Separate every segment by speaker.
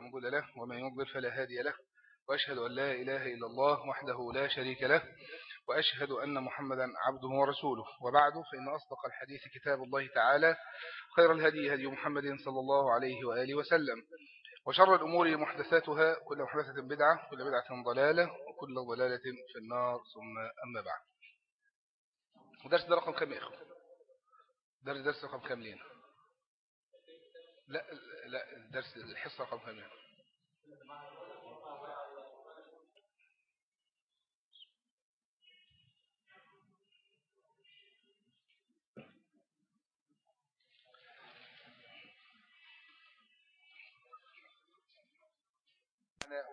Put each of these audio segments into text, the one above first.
Speaker 1: مضل له ومن يضلل فلا هادي له وأشهد أن لا إله إلا الله وحده لا شريك له وأشهد أن محمدا عبده ورسوله. وبعد فإن أصدق الحديث كتاب الله تعالى خير الهدي هدي محمد صلى الله عليه وآله وسلم. وشر الأمور محدثاتها كل محدثة بدعة كل بدعة ضلالة وكل ضلالة في النار. ثم أما بعد. درس ده رقم كم يا إخوة؟ درس درس رقم كم لينا؟ لا لا درس الحصة رقم لينا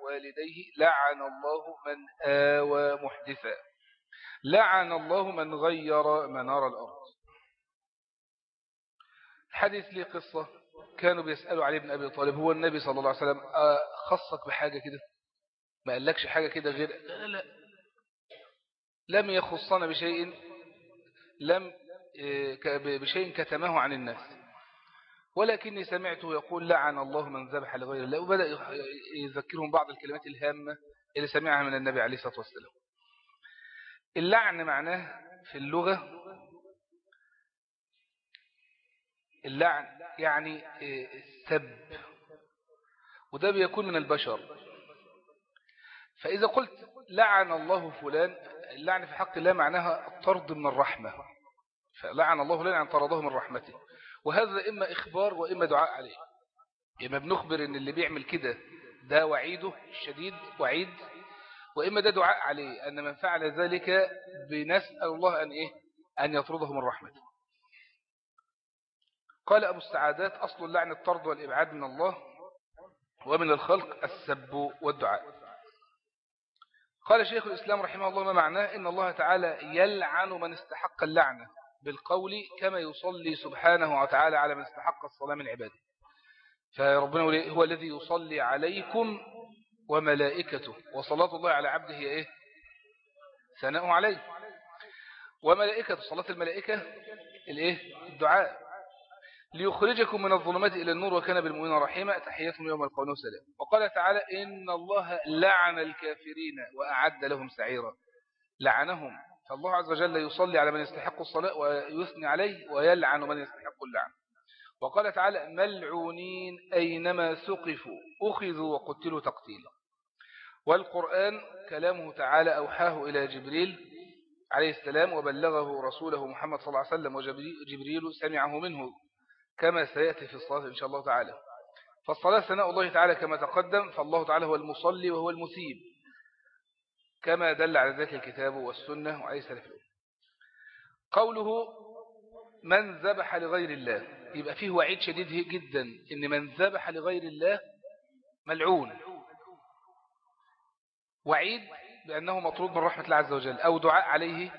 Speaker 1: والديه لعن الله من آوى محدثا. لعن الله من غير منار الأرض. حديث لي قصة. كانوا بيسألوا علي بن أبي طالب هو النبي صلى الله عليه وسلم خصك بحاجة كده؟ ما قالكش حاجة كده غير لا, لا لم يخصنا بشيء لم بشيء كتمه عن الناس. ولكني سمعته يقول لعن الله من ذبح لغير الله وبدأ يذكرهم بعض الكلمات الهامة اللي سمعها من النبي عليه الصلاة والسلام. اللعن معناه في اللغة اللعن يعني السب. وده بيكون من البشر. فإذا قلت لعن الله فلان اللعن في حق الله معناها الطرد من الرحمة. فلعن الله فلان عن طرده من رحمته. وهذا إما إخبار وإما دعاء عليه. إما بنخبر إن اللي بيعمل كده ده وعيده الشديد وعيد. وإما ده دعاء عليه أن من فعل ذلك بنسأل الله أن إيه؟ أن يطرده من رحمته. قال أبو السعادات أصل اللعن الطرد والإبعاد من الله ومن الخلق السب والدعاء. قال شيخ الإسلام رحمه الله ما معناه؟ إن الله تعالى يلعن من استحق اللعنة بالقول كما يصلي سبحانه وتعالى على من استحق الصلاة من عباده. فربنا هو الذي يصلي عليكم وملائكته. وصلاة الله على عبده هي إيه؟ ثناء عليه. وملائكة صلاة الملائكة الإيه؟ الدعاء. ليخرجكم من الظلمات إلى النور وكان بالمؤمنين رحيما. تحياتهم يوم القون سلام وقال تعالى إن الله لعن الكافرين وأعد لهم سعيرا. لعنهم. فالله عز وجل يصلي على من يستحق الصلاة ويثني عليه ويلعن من يستحق اللعن. وقال تعالى ملعونين أينما ثقفوا. أخذوا وقتلوا تقتيلا. والقرآن كلامه تعالى أوحاه إلى جبريل عليه السلام وبلغه رسوله محمد صلى الله عليه وسلم وجبريل سمعه منه. كما سيأتي في الصلاة إن شاء الله تعالى. فالصلاة ثناء الله تعالى كما تقدم فالله تعالى هو المصلي وهو المثيب. كما دل على ذلك الكتاب والسنة وعليه سلف. قوله من ذبح لغير الله يبقى فيه وعيد شديد جدا إن من ذبح لغير الله ملعون. وعيد بأنه مطرود من رحمة الله عز وجل أو دعاء عليه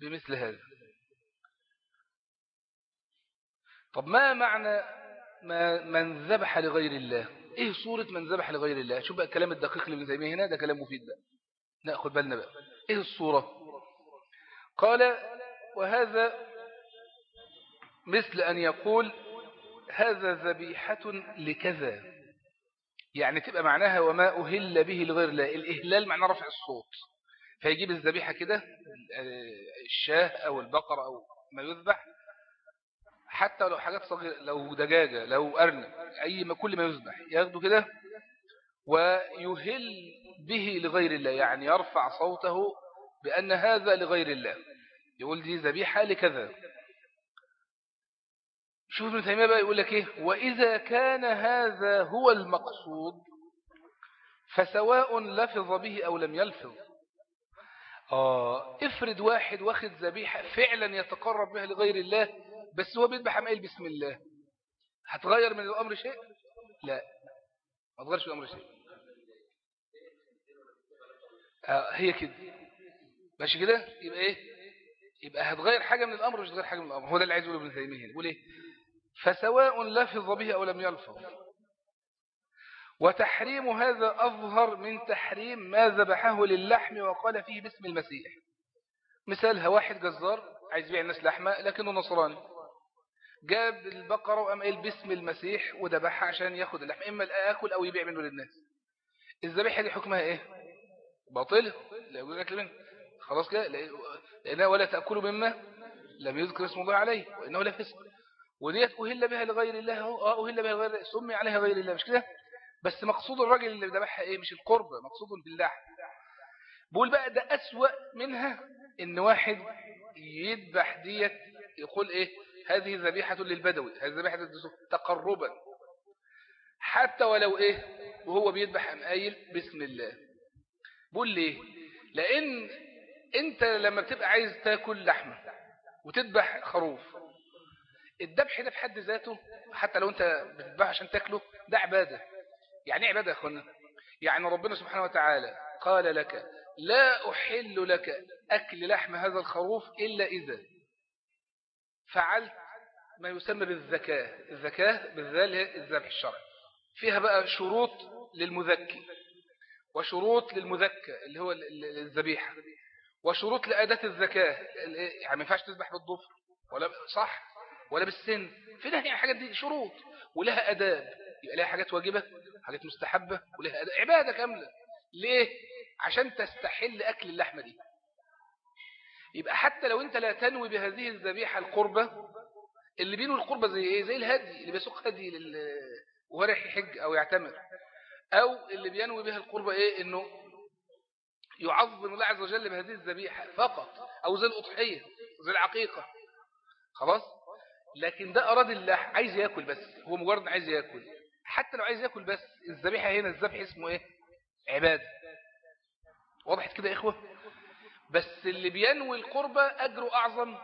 Speaker 1: بمثل هذا. طب ما معنى ما من ذبح لغير الله؟ إيه صورة من ذبح لغير الله؟ شوف بقى الكلام الدقيق اللي بنسميه هنا ده كلام مفيد بقى. نأخذ بالنا بقى. إيه الصورة؟ قال وهذا مثل أن يقول هذا ذبيحة لكذا يعني تبقى معناها وما أهل به لغير الله. الإهلال معناه رفع الصوت. فيجيب الذبيحة كده الشاه أو البقرة أو ما يذبح حتى لو حاجات صغيرة لو دجاجة لو أرنب أي ما كل ما يذبح ياخده كده ويهل به لغير الله يعني يرفع صوته بأن هذا لغير الله. يقول دي ذبيحة لكذا. شوف ابن تيمية بقى يقول لك إيه؟ وإذا كان هذا هو المقصود فسواء لفظ به أو لم يلفظ. آه افرض واحد واخد ذبيحة فعلا يتقرب بها لغير الله بس هو بيذبح عمال بسم الله هتغير من الأمر شيء؟ لا. ما تغيرش الأمر شيء. آه هي كده. ماشي كده؟ يبقى إيه؟ يبقى هتغير حاجة من الأمر مش هتغير حاجة من الأمر. هو ده اللي عايز يقوله ابن تيمية. يقول إيه؟ فسواء لفظ به أو لم يلفظ. وتحريم هذا أظهر من تحريم ما ذبحه للحم وقال فيه باسم المسيح. مثالها واحد جزار عايز يبيع الناس لحمة لكنه نصراني. جاب البقرة وقام قايل باسم المسيح وذبحها عشان ياخد اللحم إما يأكل أو يبيع منه للناس. الذبيحة دي حكمها إيه؟ باطلة لا يجوز أكل منه خلاص كده لأنها ولا تأكلوا مما لم يذكر اسم الله عليه وإنه لا فسق. وديت أهل بها لغير الله آه أهل بها لغير الله سمي عليها غير الله مش كده؟ بس مقصود الراجل اللي ذبحها إيه؟ مش القربة مقصود باللحم. بقول بقى ده أسوأ منها إن واحد يذبح ديت يقول إيه؟ هذه ذبيحة للبدوي هذه ذبيحة تقربا. حتى ولو إيه وهو بيذبح أم قايل بسم الله. بقول ليه؟ لأن أنت لما بتبقى عايز تاكل لحمة وتذبح خروف الذبح ده في حد ذاته حتى لو أنت بتذبح عشان تاكله ده عبادة. يعني إيه عبادة يا إخوانا؟ يعني ربنا سبحانه وتعالى قال لك لا أحل لك أكل لحم هذا الخروف إلا إذا فعلت ما يسمى بالذكاء. الذكاء بالذال الذبح الشرعي. فيها بقى شروط للمذكي وشروط للمذكى اللي هو الذبيحة وشروط لأداة الذكاء. يعني ما ينفعش تذبح بالضفر ولا صح؟ ولا بالسن. في نهي الحاجات دي شروط. ولها أداب. يبقى لها حاجات واجبة حاجات مستحبة ولها أداب. عبادة كاملة. ليه؟ عشان تستحل أكل اللحمة دي. يبقى حتى لو انت لا تنوي بهذه الذبيحة القربة اللي بينه القربة زي إيه؟ زي الهدي اللي بيسوق هدي لل... رايح يحج أو يعتمر. أو اللي بينوي بها القربة إيه؟ إنه يعظم الله عز وجل بهذه الذبيحة فقط أو زي الأضحية زي العقيقة. خلاص؟ لكن ده أراد الله عايز يأكل بس هو مجرد عايز يأكل. حتى لو عايز يأكل بس الذبيحة هنا الذبح اسمه إيه؟ عبادة. وضحت كده إخوة؟ بس اللي بينوي القربة أجره أعظم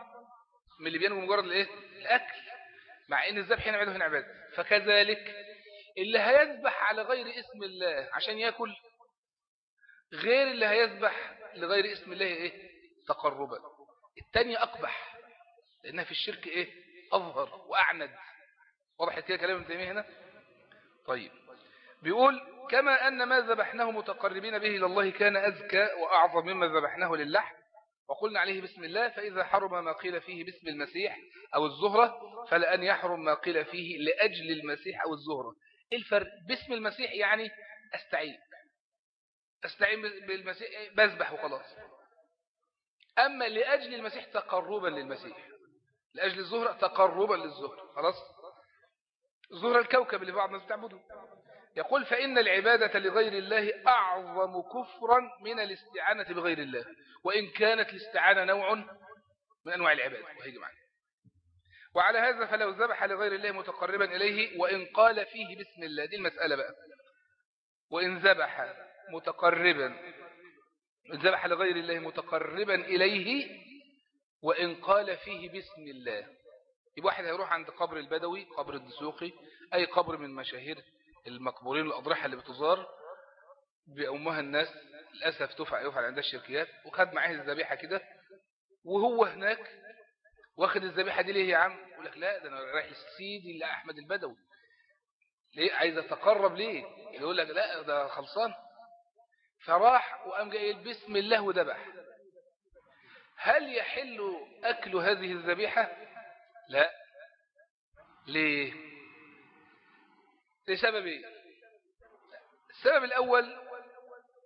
Speaker 1: من اللي بينوي مجرد الإيه؟ الأكل. مع إن الذبح هنا عبادة هنا عبادة. فكذلك اللي هيذبح على غير اسم الله عشان يأكل غير اللي هيذبح لغير اسم الله إيه؟ تقربا. التانية أقبح لأنها في الشرك إيه؟ أظهر وأعند. وضحت كده كلام ابن تيمية هنا؟ طيب. بيقول كما أن ما ذبحناه متقربين به إلى الله كان أزكى وأعظم مما ذبحناه للحم. وقلنا عليه بسم الله فإذا حرم ما قيل فيه باسم المسيح أو الزهرة فلأن يحرم ما قيل فيه لأجل المسيح أو الزهرة. إيه الفرق؟ باسم المسيح يعني أستعين. أستعين بالمسيح بذبح وخلاص أما لأجل المسيح تقربا للمسيح لأجل الزهرة تقربا للزهرة خلاص؟ زهرة الكوكب اللي بعض الناس بتعبده. يقول فإن العبادة لغير الله أعظم كفرا من الاستعانة بغير الله وإن كانت الاستعانة نوع من أنواع العبادة. وهيجي معنا وعلى هذا فلو ذبح لغير الله متقربا إليه وإن قال فيه بسم الله دي المسألة بقى. وإن ذبح متقربا ذبح لغير الله متقربا إليه وإن قال فيه بسم الله. يبقى واحد هيروح عند قبر البدوي قبر الدسوقي أي قبر من مشاهير المقبورين الأضرحة اللي بتزار بأمها الناس للأسف تفعل يفعل عندها الشركيات وخد معاه الذبيحة كده وهو هناك واخد الذبيحة دي ليه يا عم؟ يقول لك لا ده أنا رايح السيدي لأحمد البدوي. ليه؟ عايز أتقرب ليه؟ يقول لك لا ده خلصان. فراح وقام جاي بسم الله وذبح. هل يحل أكل هذه الذبيحة؟ لا. ليه؟ لسببين السبب الأول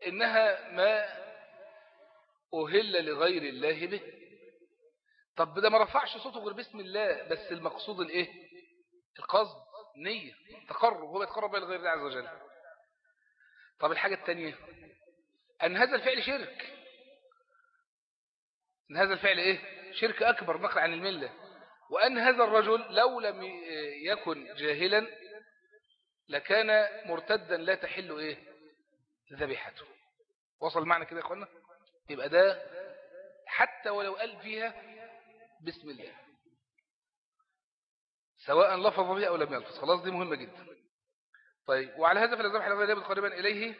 Speaker 1: إنها ما أهل لغير الله به. طب ده ما رفعش صوته غير بسم الله بس المقصود الإيه؟ القصد نية تقرب هو يتقرب لغير الله عز وجل. طب الحاجة الثانية أن هذا الفعل شرك. أن هذا الفعل إيه؟ شرك أكبر نقل عن الملة. وأن هذا الرجل لو لم يكن جاهلا لكان مرتدا لا تحل إيه؟ ذبيحته. وصل معنا كده يا أخوانا؟ يبقى ده حتى ولو قال فيها بسم الله. سواء لفظ بها أو لم يلفظ. خلاص دي مهمة جدا. طيب وعلى هذا فالذبح لغير الله قريبا إليه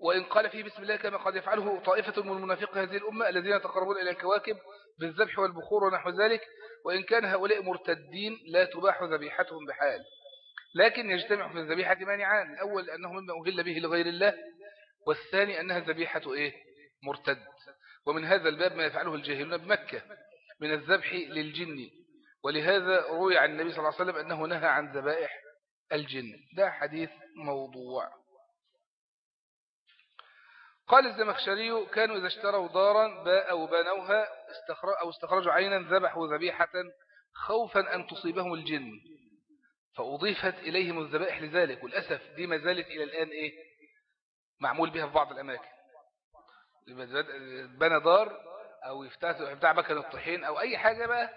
Speaker 1: وإن قال فيه بسم الله كما قد يفعله طائفة من المنافق هذه الأمة الذين يتقربون إلى الكواكب بالذبح والبخور ونحو ذلك وإن كان هؤلاء مرتدين لا تباح ذبيحتهم بحال. لكن يجتمع في الذبيحة مانعان الأول أنه مما أهل به لغير الله والثاني أنها ذبيحة إيه؟ مرتد. ومن هذا الباب ما يفعله الجاهلون بمكة من الذبح للجن. ولهذا روي عن النبي صلى الله عليه وسلم أنه نهى عن ذبائح الجن. ده حديث موضوع. قال الزمخشري كانوا إذا اشتروا دارا أو بنوها أو استخرجوا عينا ذبحوا ذبيحة خوفا أن تصيبهم الجن. فأضيفت إليهم الذبائح لذلك والأسف دي ما زالت إلى الآن إيه؟ معمول بها في بعض الأماكن. بنى دار أو يفتح مكان الطحين أو أي حاجة بقى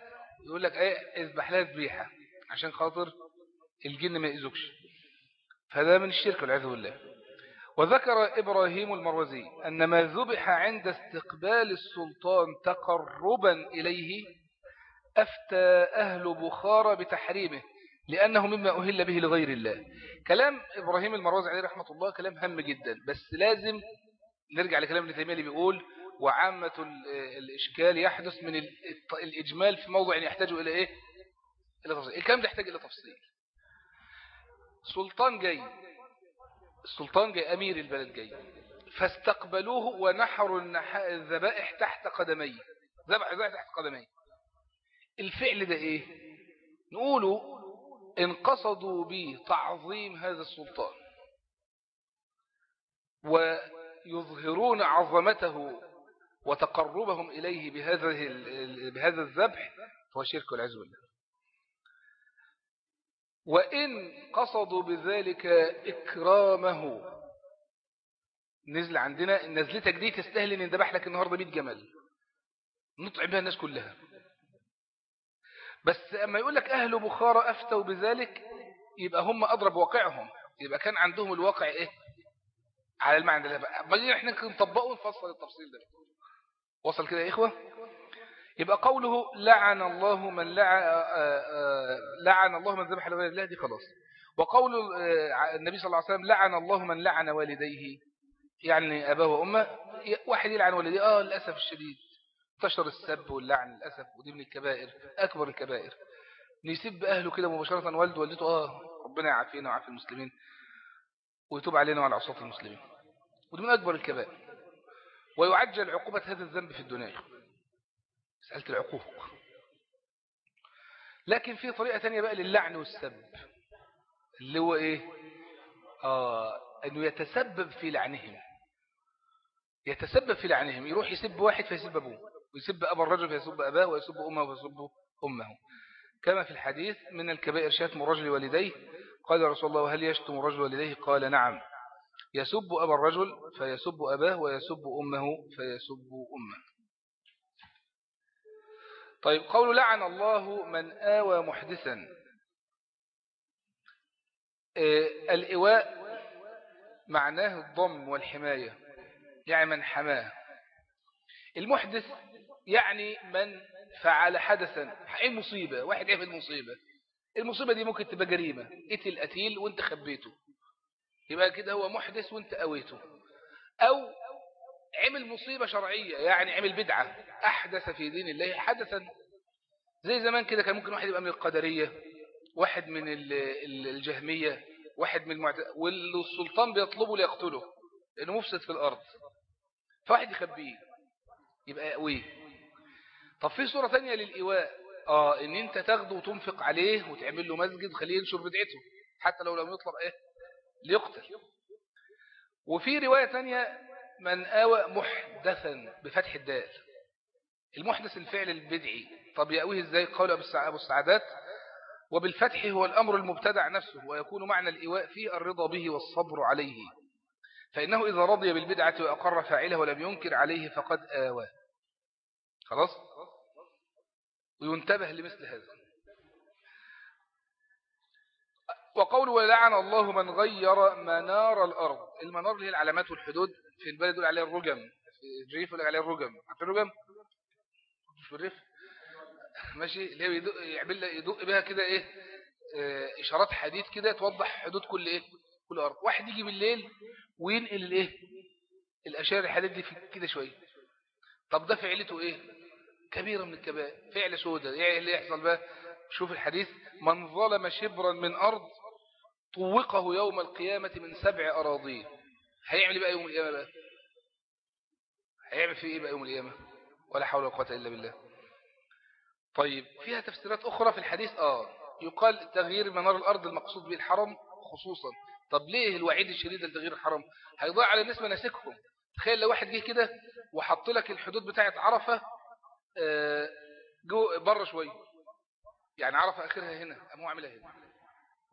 Speaker 1: يقول لك إيه؟ اذبح لها ذبيحة عشان خاطر الجن ما يأذوكش. فهذا من الشرك والعياذ بالله. وذكر إبراهيم المروزي أن ما ذبح عند استقبال السلطان تقربا إليه أفتى أهل بخارى بتحريمه لأنه مما أهل به لغير الله. كلام إبراهيم المروزي عليه رحمة الله كلام هم جدا بس لازم نرجع لكلام ابن تيمية اللي بيقول وعامة الإشكال يحدث من الإجمال في موضع يحتاج إلى إيه؟ إلى تفصيل. الكلام ده يحتاج إلى تفصيل. سلطان جاي. السلطان جاي أمير البلد جاي. فاستقبلوه ونحروا الذبائح تحت قدميه. ذبح الذبائح تحت قدميه. الفعل ده إيه؟ نقوله إن قصدوا به تعظيم هذا السلطان. ويظهرون عظمته وتقربهم إليه بهذا بهذا الذبح فهو شرك والعزو بالله. وإن قصدوا بذلك إكرامه. نزل عندنا نزلتك دي تستاهل إن ندبح لك النهاردة 100 جمل. نطعم بها الناس كلها. بس أما يقول لك أهل بخارى أفتوا بذلك يبقى هم أضرب واقعهم. يبقى كان عندهم الواقع إيه؟ على المعنى ده. بقى إحنا نطبقه ونفصل التفصيل ده. وصل كده يا إخوة؟ يبقى قوله لعن الله من لعن, لعن الله من ذبح لغير الله دي خلاص. وقول النبي صلى الله عليه وسلم لعن الله من لعن والديه يعني أباه وأمه واحد يلعن والديه. آه للأسف الشديد انتشر السب واللعن للأسف ودي من الكبائر أكبر الكبائر. يسب أهله كده مباشرة والده والدته آه ربنا يعافينا ويعافي المسلمين ويتوب علينا وعلى عصاة المسلمين. ودي من أكبر الكبائر. ويعجل عقوبة هذا الذنب في الدنيا. مسألة العقوق. لكن في طريقة تانية بقى للعن والسب اللي هو إيه؟ آه أنه يتسبب في لعنهم. يتسبب في لعنهم. يروح يسب واحد فيسب أبوه ويسب أبا الرجل فيسب أباه ويسب أمه فيسب أمه. كما في الحديث من الكبائر شاتم الرجل والديه قال رسول الله هل يشتم الرجل والديه قال نعم. يسب أبا الرجل فيسب أباه ويسب أمه فيسب أمه. طيب قول لعن الله من آوى محدثا. الإواء معناه الضم والحماية يعني من حماه. المحدث يعني من فعل حدثا. إيه المصيبة؟ واحد يعمل مصيبة المصيبة دي ممكن تبقى جريمة. قتل قتيل وأنت خبيته. يبقى كده هو محدث وأنت قويته أو عمل مصيبة شرعية يعني عمل بدعة. أحدث في دين الله حدثا. زي زمان كده كان ممكن واحد يبقى من القدرية واحد من الجهمية واحد من المعت... والسلطان بيطلبه ليقتله لأنه مفسد في الأرض. فواحد يخبيه يبقى يقويه. طب في صورة تانية للإيواء. آه إن أنت تاخده وتنفق عليه وتعمل له مسجد وخليه ينشر بدعته حتى لو لم يطلب إيه؟ ليقتل. وفي رواية تانية من آوى محدثا بفتح الدال. المحدث الفعل البدعي. طب يأويه إزاي قال أبو السعادات؟ وبالفتح هو الأمر المبتدع نفسه ويكون معنى الإيواء فيه الرضا به والصبر عليه. فإنه إذا رضي بالبدعة وأقر فاعله ولم ينكر عليه فقد آوى خلاص؟ وينتبه لمثل هذا. وقول ولعن الله من غير منار الأرض. المنار هي العلامات والحدود. في البلد يقول عليها الرجم في الريف يقول عليها الرجم. عارف الرجم؟ في الريف. ماشي؟ اللي هي يدق يعمل يدق بها كده إيه؟ آه إشارات حديد كده توضح حدود كل إيه؟ كل أرض. واحد يجي بالليل وينقل الإيه؟ الاشياء الحديد دي كده شوية. طب ده فعلته إيه؟ كبيرة من الكبائر. فعل سودة. يعني اللي يحصل بقى؟ شوف الحديث. من ظلم شبرا من أرض طوقه يوم القيامة من سبع أراضين. هيعمل بقى يوم القيامة بقى؟ هيعمل فيه إيه بقى يوم القيامة؟ ولا حول ولا قوة إلا بالله. طيب فيها تفسيرات أخرى في الحديث؟ آه. يقال تغيير منار الأرض المقصود به الحرم خصوصا. طب ليه الوعيد الشديد لتغيير الحرم؟ هيضيع على الناس مناسكهم. تخيل لو واحد جه كده وحط لك الحدود بتاعه عرفة آه، جو بره شوية. يعني عرفة آخرها هنا قام هو عاملها هنا.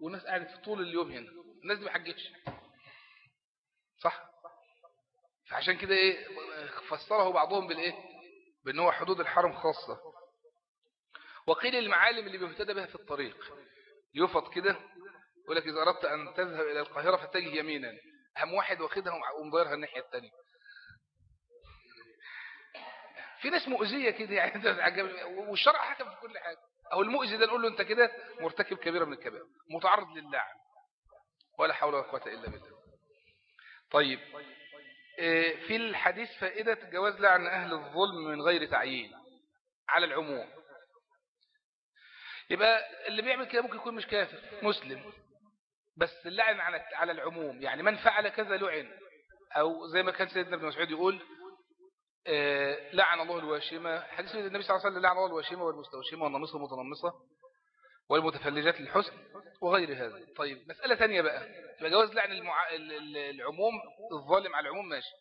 Speaker 1: والناس قاعدة في طول اليوم هنا. الناس دي ما حجتش. صح؟ فعشان كده إيه فسره بعضهم بالايه بإن هو حدود الحرم خاصة. وقيل المعالم اللي بيهتدى بها في الطريق يفض كده يقول لك إذا أردت أن تذهب إلى القاهرة فاتجه يمينا. أهم واحد واخدها ومضيرها الناحية الثانية في ناس مؤذية كده يعني والشرع حكم في كل حاجة. أو المؤذي ده نقول له أنت كده مرتكب كبيرة من الكبائر متعرض للعن. ولا حول ولا قوة إلا بالله. طيب إيه، في الحديث فائدة جواز لعن أهل الظلم من غير تعيين على العموم. يبقى اللي بيعمل كده ممكن يكون مش كافر مسلم. بس اللعن على على العموم يعني من فعل كذا لعن. أو زي ما كان سيدنا ابن مسعود يقول آه، لعن الله الواشمة. حديث النبي صلى الله عليه وسلم لعن الله الواشمة والمستوشمة والنمصة والمتنمصة. والمتفلجات للحسن وغير هذا. طيب مسألة ثانية بقى. جواز لعن المع... العموم الظالم على العموم ماشي.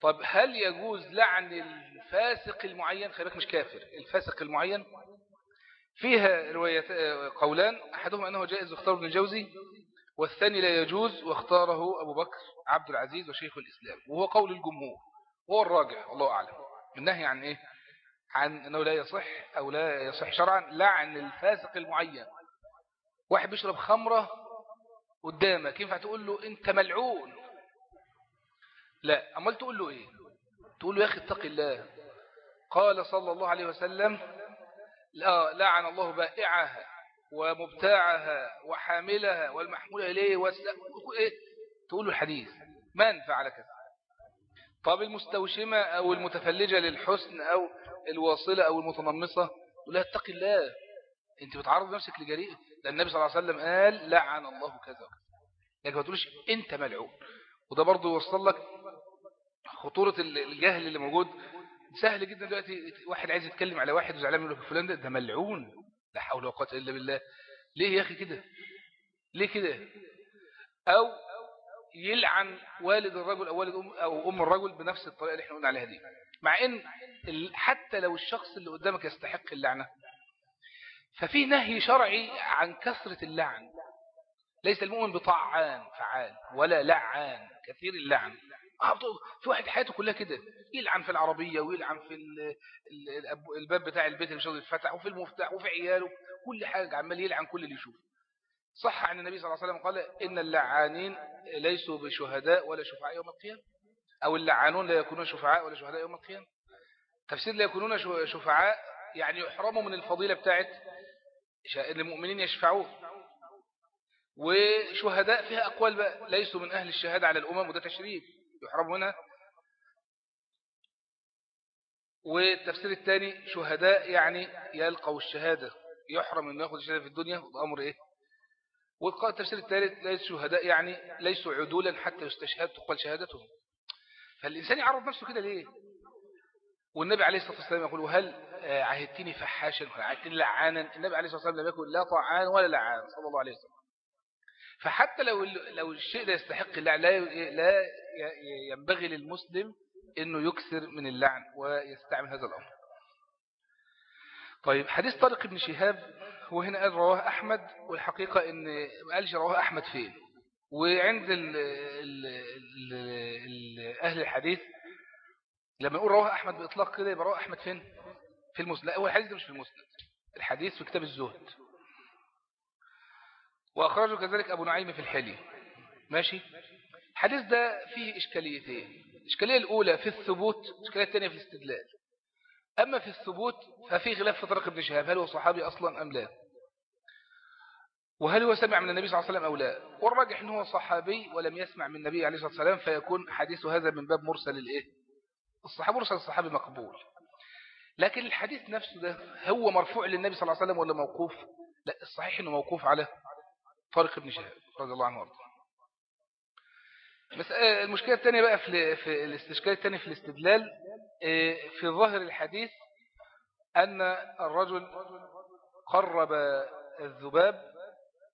Speaker 1: طب هل يجوز لعن الفاسق المعين؟ خلي مش كافر الفاسق المعين. فيها رواية قولان أحدهما أنه جائز واختار ابن الجوزي والثاني لا يجوز واختاره أبو بكر عبد العزيز وشيخ الإسلام وهو قول الجمهور هو الراجع الله أعلم. النهي عن إيه؟ عن أنه لا يصح أو لا يصح شرعا لعن الفاسق المعين. واحد بيشرب خمرة قدامك ينفع تقول له أنت ملعون؟ لا. أمال تقول له إيه؟ تقول له يا أخي اتق الله. قال صلى الله عليه وسلم لا لعن الله بائعها ومبتاعها وحاملها والمحمولة إليه إيه؟ تقول له الحديث من فعل كذا طب المستوشمة أو المتفلجة للحسن أو الواصلة أو المتنمصة؟ لها اتق الله أنت بتعرض نفسك لجريئة. لأن النبي صلى الله عليه وسلم قال لعن الله كذا وكذا. لكن ما تقولش أنت ملعون. وده برضه يوصل لك خطورة الجهل اللي موجود. سهل جدا دلوقتي واحد عايز يتكلم على واحد وزعلان يقول له فلان ده ده ملعون. لا حول ولا قوة إلا بالله. ليه يا أخي كده؟ ليه كده؟ أو يلعن والد الرجل أو والد ام أو أم الرجل بنفس الطريقة اللي إحنا قلنا عليها دي. مع إن حتى لو الشخص اللي قدامك يستحق اللعنة. ففي نهي شرعي عن كثرة اللعن. ليس المؤمن بطعان فعال ولا لعان كثير اللعن. في واحد حياته كلها كده. يلعن في العربية ويلعن في الباب بتاع البيت اللي مش راضي يتفتح وفي المفتاح وفي عياله. كل حاجة عمال يلعن كل اللي يشوفه. صح عن النبي صلى الله عليه وسلم قال إن اللعانين ليسوا بشهداء ولا شفعاء يوم القيامة. أو اللعانون لا يكونون شفعاء ولا شهداء يوم القيامة. تفسير لا يكونون شفعاء يعني يحرموا من الفضيلة بتاعت المؤمنين يشفعون. وشهداء فيها أقوال بقى ليسوا من أهل الشهادة على الأمم وده تشريف. يحرم هنا والتفسير الثاني شهداء يعني يلقوا الشهادة. يحرم أن يأخذ الشهادة في الدنيا وده أمر إيه؟ والقاء التفسير الثالث ليس شهداء يعني ليسوا عدولا حتى يستشهد تقبل شهادتهم. فالإنسان يعرض نفسه كده ليه؟ والنبي عليه الصلاة والسلام يقول وهل عهدتني فحاشا عهدتني لعانا؟ النبي عليه الصلاة والسلام لم يكن لا طعان ولا لعان صلى الله عليه وسلم. فحتى لو لو الشيء ده يستحق اللعن لا لا ينبغي للمسلم إنه يكثر من اللعن ويستعمل هذا الأمر. طيب حديث طارق بن شهاب هو هنا قال رواه أحمد والحقيقة إن ما قالش رواه أحمد فين. وعند ال ال ال ال أهل الحديث لما نقول رواه أحمد بإطلاق كده يبقى رواه أحمد فين؟ في المسند. لا هو الحديث مش في المسند الحديث في كتاب الزهد. وأخرجه كذلك أبو نعيم في الحلي. ماشي؟ الحديث ده فيه إشكاليتين. الإشكالية الأولى في الثبوت الإشكالية الثانية في الاستدلال. أما في الثبوت ففي خلاف في طريق ابن شهاب هل هو صحابي أصلا أم لا؟ وهل هو سمع من النبي صلى الله عليه وسلم أو لا؟ والراجح أنه صحابي ولم يسمع من النبي عليه الصلاة والسلام فيكون حديث هذا من باب مرسل الإيه؟ الصحابة مرسل الصحابي مقبول. لكن الحديث نفسه ده هو مرفوع للنبي صلى الله عليه وسلم ولا موقوف؟ لا الصحيح أنه موقوف على طارق بن شهاب رضي الله عنه وأرضاه. آه، المشكلة الثانية بقى في, في الاستشكال الثاني في الاستدلال آه، في ظاهر الحديث أن الرجل قرب الذباب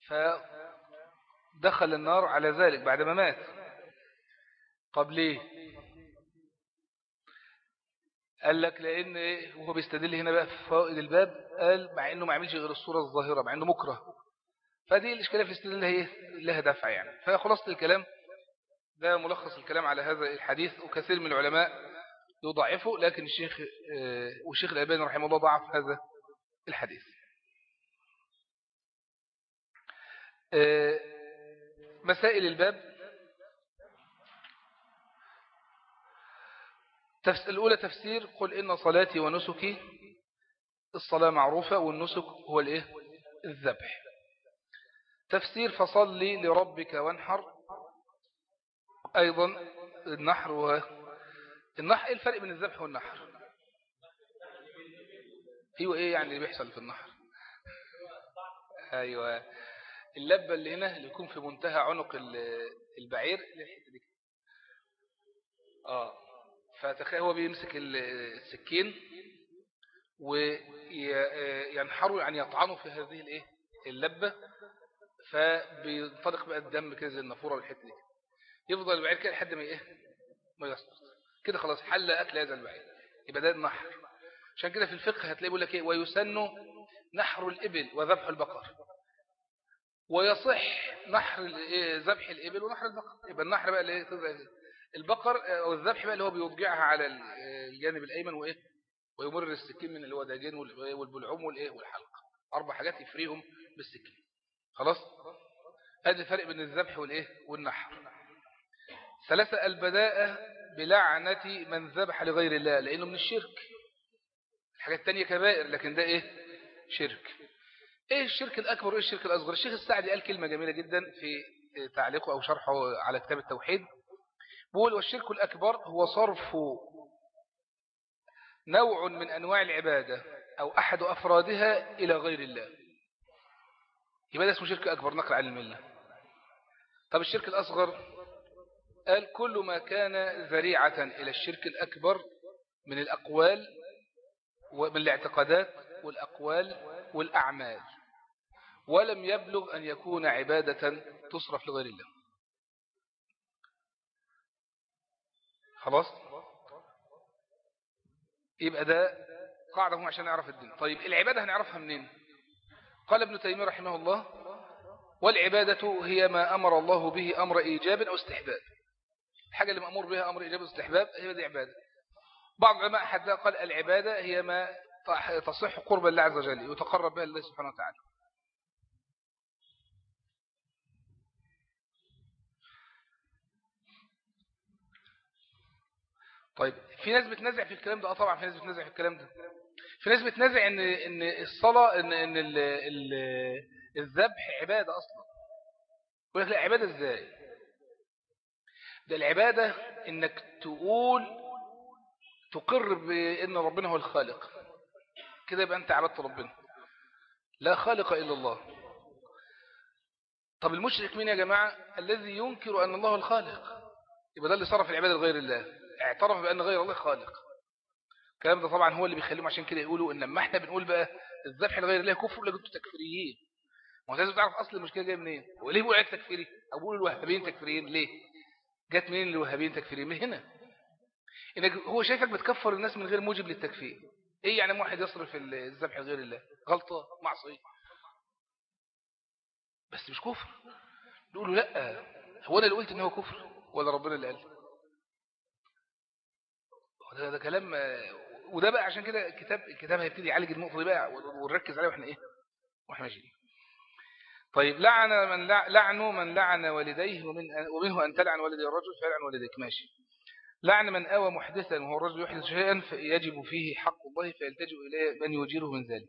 Speaker 1: فدخل النار على ذلك بعدما مات. طب ليه؟ قال لك لأن وهو بيستدل هنا بقى في فوائد الباب قال مع أنه ما عملش غير الصورة الظاهرة مع أنه مكره. فدي الإشكالية في الاستدلال هي لها دفع يعني. فخلاصة الكلام ده ملخص الكلام على هذا الحديث وكثير من العلماء يضعفه لكن الشيخ آه، والشيخ الألباني رحمه الله ضعف هذا الحديث. آه، مسائل الباب. الأولى تفسير قل إن صلاتي ونسكي الصلاة معروفة والنسك هو الإيه؟ الذبح. تفسير فصلي لربك وانحر أيضا النحر و... النحر إيه الفرق بين الذبح والنحر؟ أيوة إيه يعني اللي بيحصل في النحر؟ أيوة اللبة اللي هنا اللي يكون في منتهى عنق البعير آه فتخيل هو بيمسك السكين وينحروا يعني يطعنوا في هذه الإيه؟ اللبة فبينطلق بقى الدم كده زي النافورة والحتة دي. يفضل البعير كده لحد ما إيه؟ ما يسقط. كده خلاص حل أكل هذا البعير يبقى ده النحر. عشان كده في الفقه هتلاقي بيقول لك إيه؟ ويسن نحر الإبل وذبح البقر. ويصح نحر إيه؟ ذبح الإبل ونحر البقر. يبقى النحر بقى اللي إيه؟ البقر أو الذبح بقى اللي هو بيوضجعها على الجانب الأيمن وإيه؟ ويمر السكين من الوداجين والبلعوم والايه والحلق. أربع حاجات يفريهم بالسكين. خلاص؟ هذا الفرق بين الذبح والإيه؟ والنحر. ثلاثة البداءة بلعنة من ذبح لغير الله لأنه من الشرك. الحاجات التانية كبائر لكن ده إيه؟ شرك. إيه الشرك الأكبر وإيه الشرك الأصغر؟ الشيخ السعدي قال كلمة جميلة جدا في تعليقه أو شرحه على كتاب التوحيد. بقول والشرك الأكبر هو صرف نوع من أنواع العبادة أو أحد أفرادها إلى غير الله. يبقى ده اسمه شرك أكبر نقل عن الملة. طب الشرك الأصغر؟ قال كل ما كان ذريعة إلى الشرك الأكبر من الأقوال ومن الاعتقادات والأقوال والأعمال. ولم يبلغ أن يكون عبادة تصرف لغير الله. خلاص؟ يبقى ده قاعدة هم عشان نعرف الدين طيب العبادة هنعرفها منين؟ قال ابن تيمية رحمه الله والعبادة هي ما أمر الله به أمر إيجاب أو استحباب. الحاجة اللي مأمور بها أمر إيجاب أو استحباب هي دي عبادة؟ بعض العلماء حتى قال العبادة هي ما تصح قرب الله عز وجل يتقرب بها الله سبحانه وتعالى. طيب في ناس بتنزع في الكلام ده؟ آه طبعا في ناس بتنزع في الكلام ده. في ناس بتنزع إن إن الصلاة إن إن الذبح عبادة أصلا. يقول لك لا عبادة إزاي؟ ده العبادة إنك تقول تقر بإن ربنا هو الخالق. كده يبقى أنت عبدت ربنا. لا خالق إلا الله. طب المشرك مين يا جماعة؟ الذي ينكر أن الله الخالق. يبقى ده اللي صرف العبادة لغير الله. اعترف بأن غير الله خالق. الكلام ده طبعا هو اللي بيخليهم عشان كده يقولوا إن لما إحنا بنقول بقى الذبح لغير الله كفر أنتوا تكفيريين. ما هو لازم تعرف أصل المشكلة جاية منين؟ وليه بيقول عليك تكفيري؟ أو بيقولوا الوهابيين تكفيريين ليه؟ جت منين الوهابيين تكفيريين من هنا. إنك هو شايفك بتكفر الناس من غير موجب للتكفير. إيه يعني واحد يصرف الذبح لغير الله؟ غلطة معصية. بس مش كفر. نقول له لأ. هو أنا اللي قلت إن هو كفر ولا ربنا اللي قال؟ ده, ده كلام وده بقى عشان كده الكتاب الكتاب هيبتدي يعالج النقطه دي بقى ونركز عليها وإحنا إيه؟ وإحنا ماشيين. طيب لعن من لعنه من لعن والديه ومن ومنه أن تلعن والدي الرجل فيلعن والديك. ماشي. لعن من أوى محدثا وهو الرجل يحدث شيئا فيجب فيه حق الله فيلتجئ إليه من يجيره من ذلك.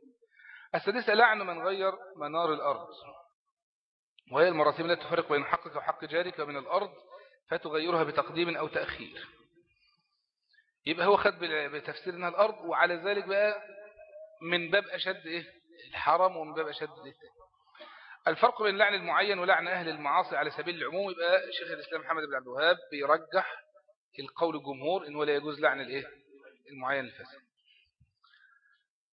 Speaker 1: السادسة لعن من غير منار الأرض. وهي المراتب التي تفرق بين حقك وحق جارك من الأرض فتغيرها بتقديم أو تأخير. يبقى هو خد بتفسير إنها الأرض وعلى ذلك بقى من باب أشد إيه؟ الحرم ومن باب أشد إيه؟ الفرق بين لعن المعين ولعن أهل المعاصي على سبيل العموم يبقى شيخ الإسلام محمد بن عبد الوهاب بيرجح القول الجمهور إن ولا يجوز لعن الإيه؟ المعين الفاسد.